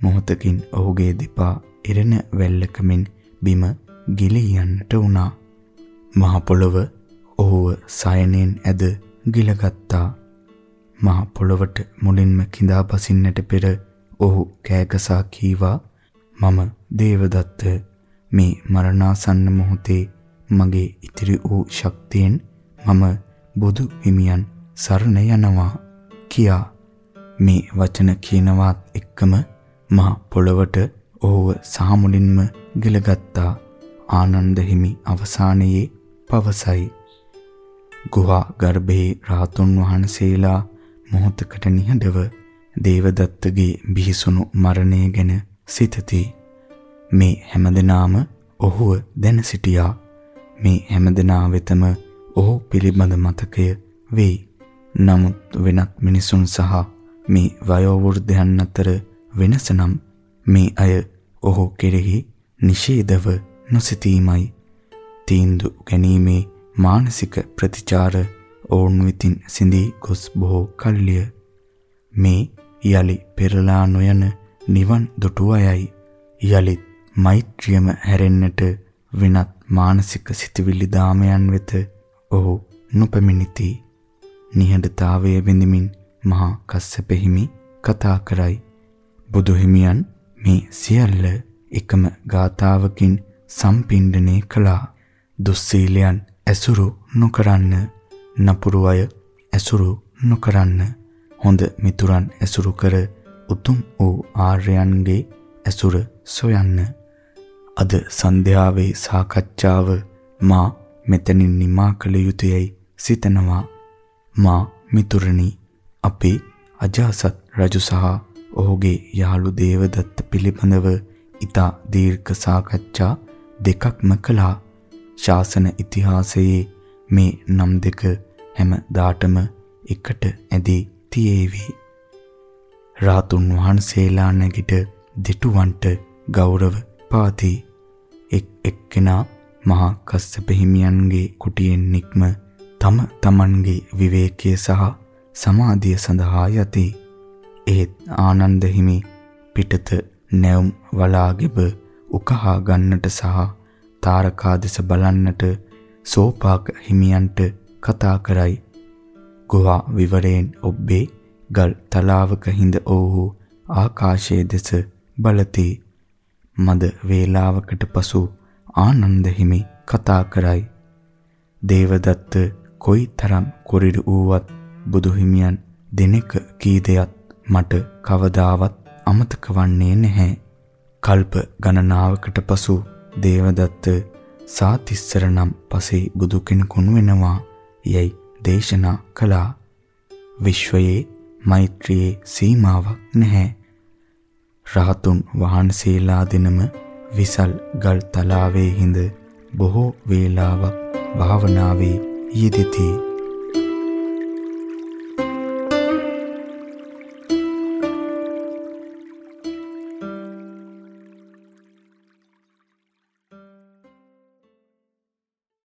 මොහොතකින් ඔහුගේ දෙපා එරෙන වැල්ලකමින් බිම ගිලී යන්නට වුණා. මහ පොළව ඔහුව සයනෙන් ඇද ගිලගත්තා. මහ පොළවට මුලින්ම කිඳා බසින්නට පෙර ඔහු කෑගසා කීවා මම දේවදත්ත මේ මරණාසන්න මොහොතේ මගේ ඉතිරි වූ ශක්තියෙන් මම බුදු හිමියන් සරණ යනවා කියා මේ වචන කියනවත් එක්කම මහ පොළවට ඔහුව සාමුලින්ම ගිලගත්තා ආනන්ද හිමි අවසානයේ පවසයි ගුහා ගර්භයේ රාතුන් වහන්සේලා මොහොතකට නිහඬව දේවදත්තගේ බිහිසුණු මරණය ගැන සිතති. මේ හැමදෙනාම ඔහුව දැන සිටියා. මේ හැමදෙනා වෙතම ඔහු පිළිබඳ මතකය වෙයි. නමුත් වෙනත් මිනිසුන් සහ මේ වයෝවෘද්ධයන් අතර වෙනස නම් මේ අය ඔහු කෙරෙහි නිෂේධව නොසිතීමයි. තීන්දු ගැනීමේ මානසික ප්‍රතිචාර ඔවුන් විසින් සිඳී ගොස් බොහෝ කල්ලිය. මේ යලි පෙරලා නොයන නිවන් දුටු අයයි. යලිත් මෛත්‍රියම හැරෙන්නට වෙනත් මානසික සිතුවිලි දාමයන් වෙත ඔහු නොපැමිණිති. නිහඬතාවයේ බිඳමින් මහා කස්සප හිමි කතා කරයි. බුදු හිමියන් මේ සියල්ල එකම ගාතාවකින් සම්පින්ඩණය කළා. දුස්සීලයන් ඇසුරු නොකරන්න, නපුරු අය ඇසුරු නොකරන්න, හොඳ මිතුරන් ඇසුරු කර උතුම් වූ ආර්යයන්ගේ ඇසුර සොයන්න. අද සන්ධ්‍යාවේ සාකච්ඡාව මා මෙතනින් නිමා කළ යුතුයයි සිතනවා. මා මිතුරනි අපේ අජාසත් රජු සහ ඔහුගේ යාළු දේවදත්ත පිළිබඳව ඊතා දීර්ඝ සාකච්ඡා දෙකක්ම කළා. ශාසන ඉතිහාසයේ මේ නම් දෙක හැම දාටම එකට ඇදී තියේවි. රාතුන් වහන්සේලා නැගිට දෙටුවන්ට ගෞරව පාති. එක් එක්කෙනා මහා කස්සප හිමියන්ගේ කුටියෙන් නික්ම තම තමන්ගේ විවේකයේ සහ සමාධිය සඳහා යති. ඒත් ආනන්ද හිමි පිටත නැවුම් වලාගෙබ උකහා ගන්නට සහ තාරකා දෙස බලන්නට සෝපාක හිමියන්ට කතා කරයි. ගුහා විවරයෙන් ඔබ්බේ ගල් තලාවක හිඳ ඔව්හු ආකාශයේ දෙස බලති. මද වේලාවකට පසු ආනන්ද හිමි කතා කරයි. දේවදත්ත කොයි තරම් කුරිරු වූවත් බුදු හිමියන් දිනක කී දෙයක් මට කවදාවත් අමතක වන්නේ නැහැ. කල්ප ගණනාවකට පසු දේවදත්ත සාතිස්සර නම් පසේ බුදු කෙනෙකුන් වෙනවා යයි දේශනා කළා. විශ්වයේ මෛත්‍රියේ සීමාවක් නැහැ. රහතුන් වහන්සේලා දෙනම විසල් ගල් තලාවේ හිඳ බොහෝ වේලාවක් භාවනාවේ යෙදෙති.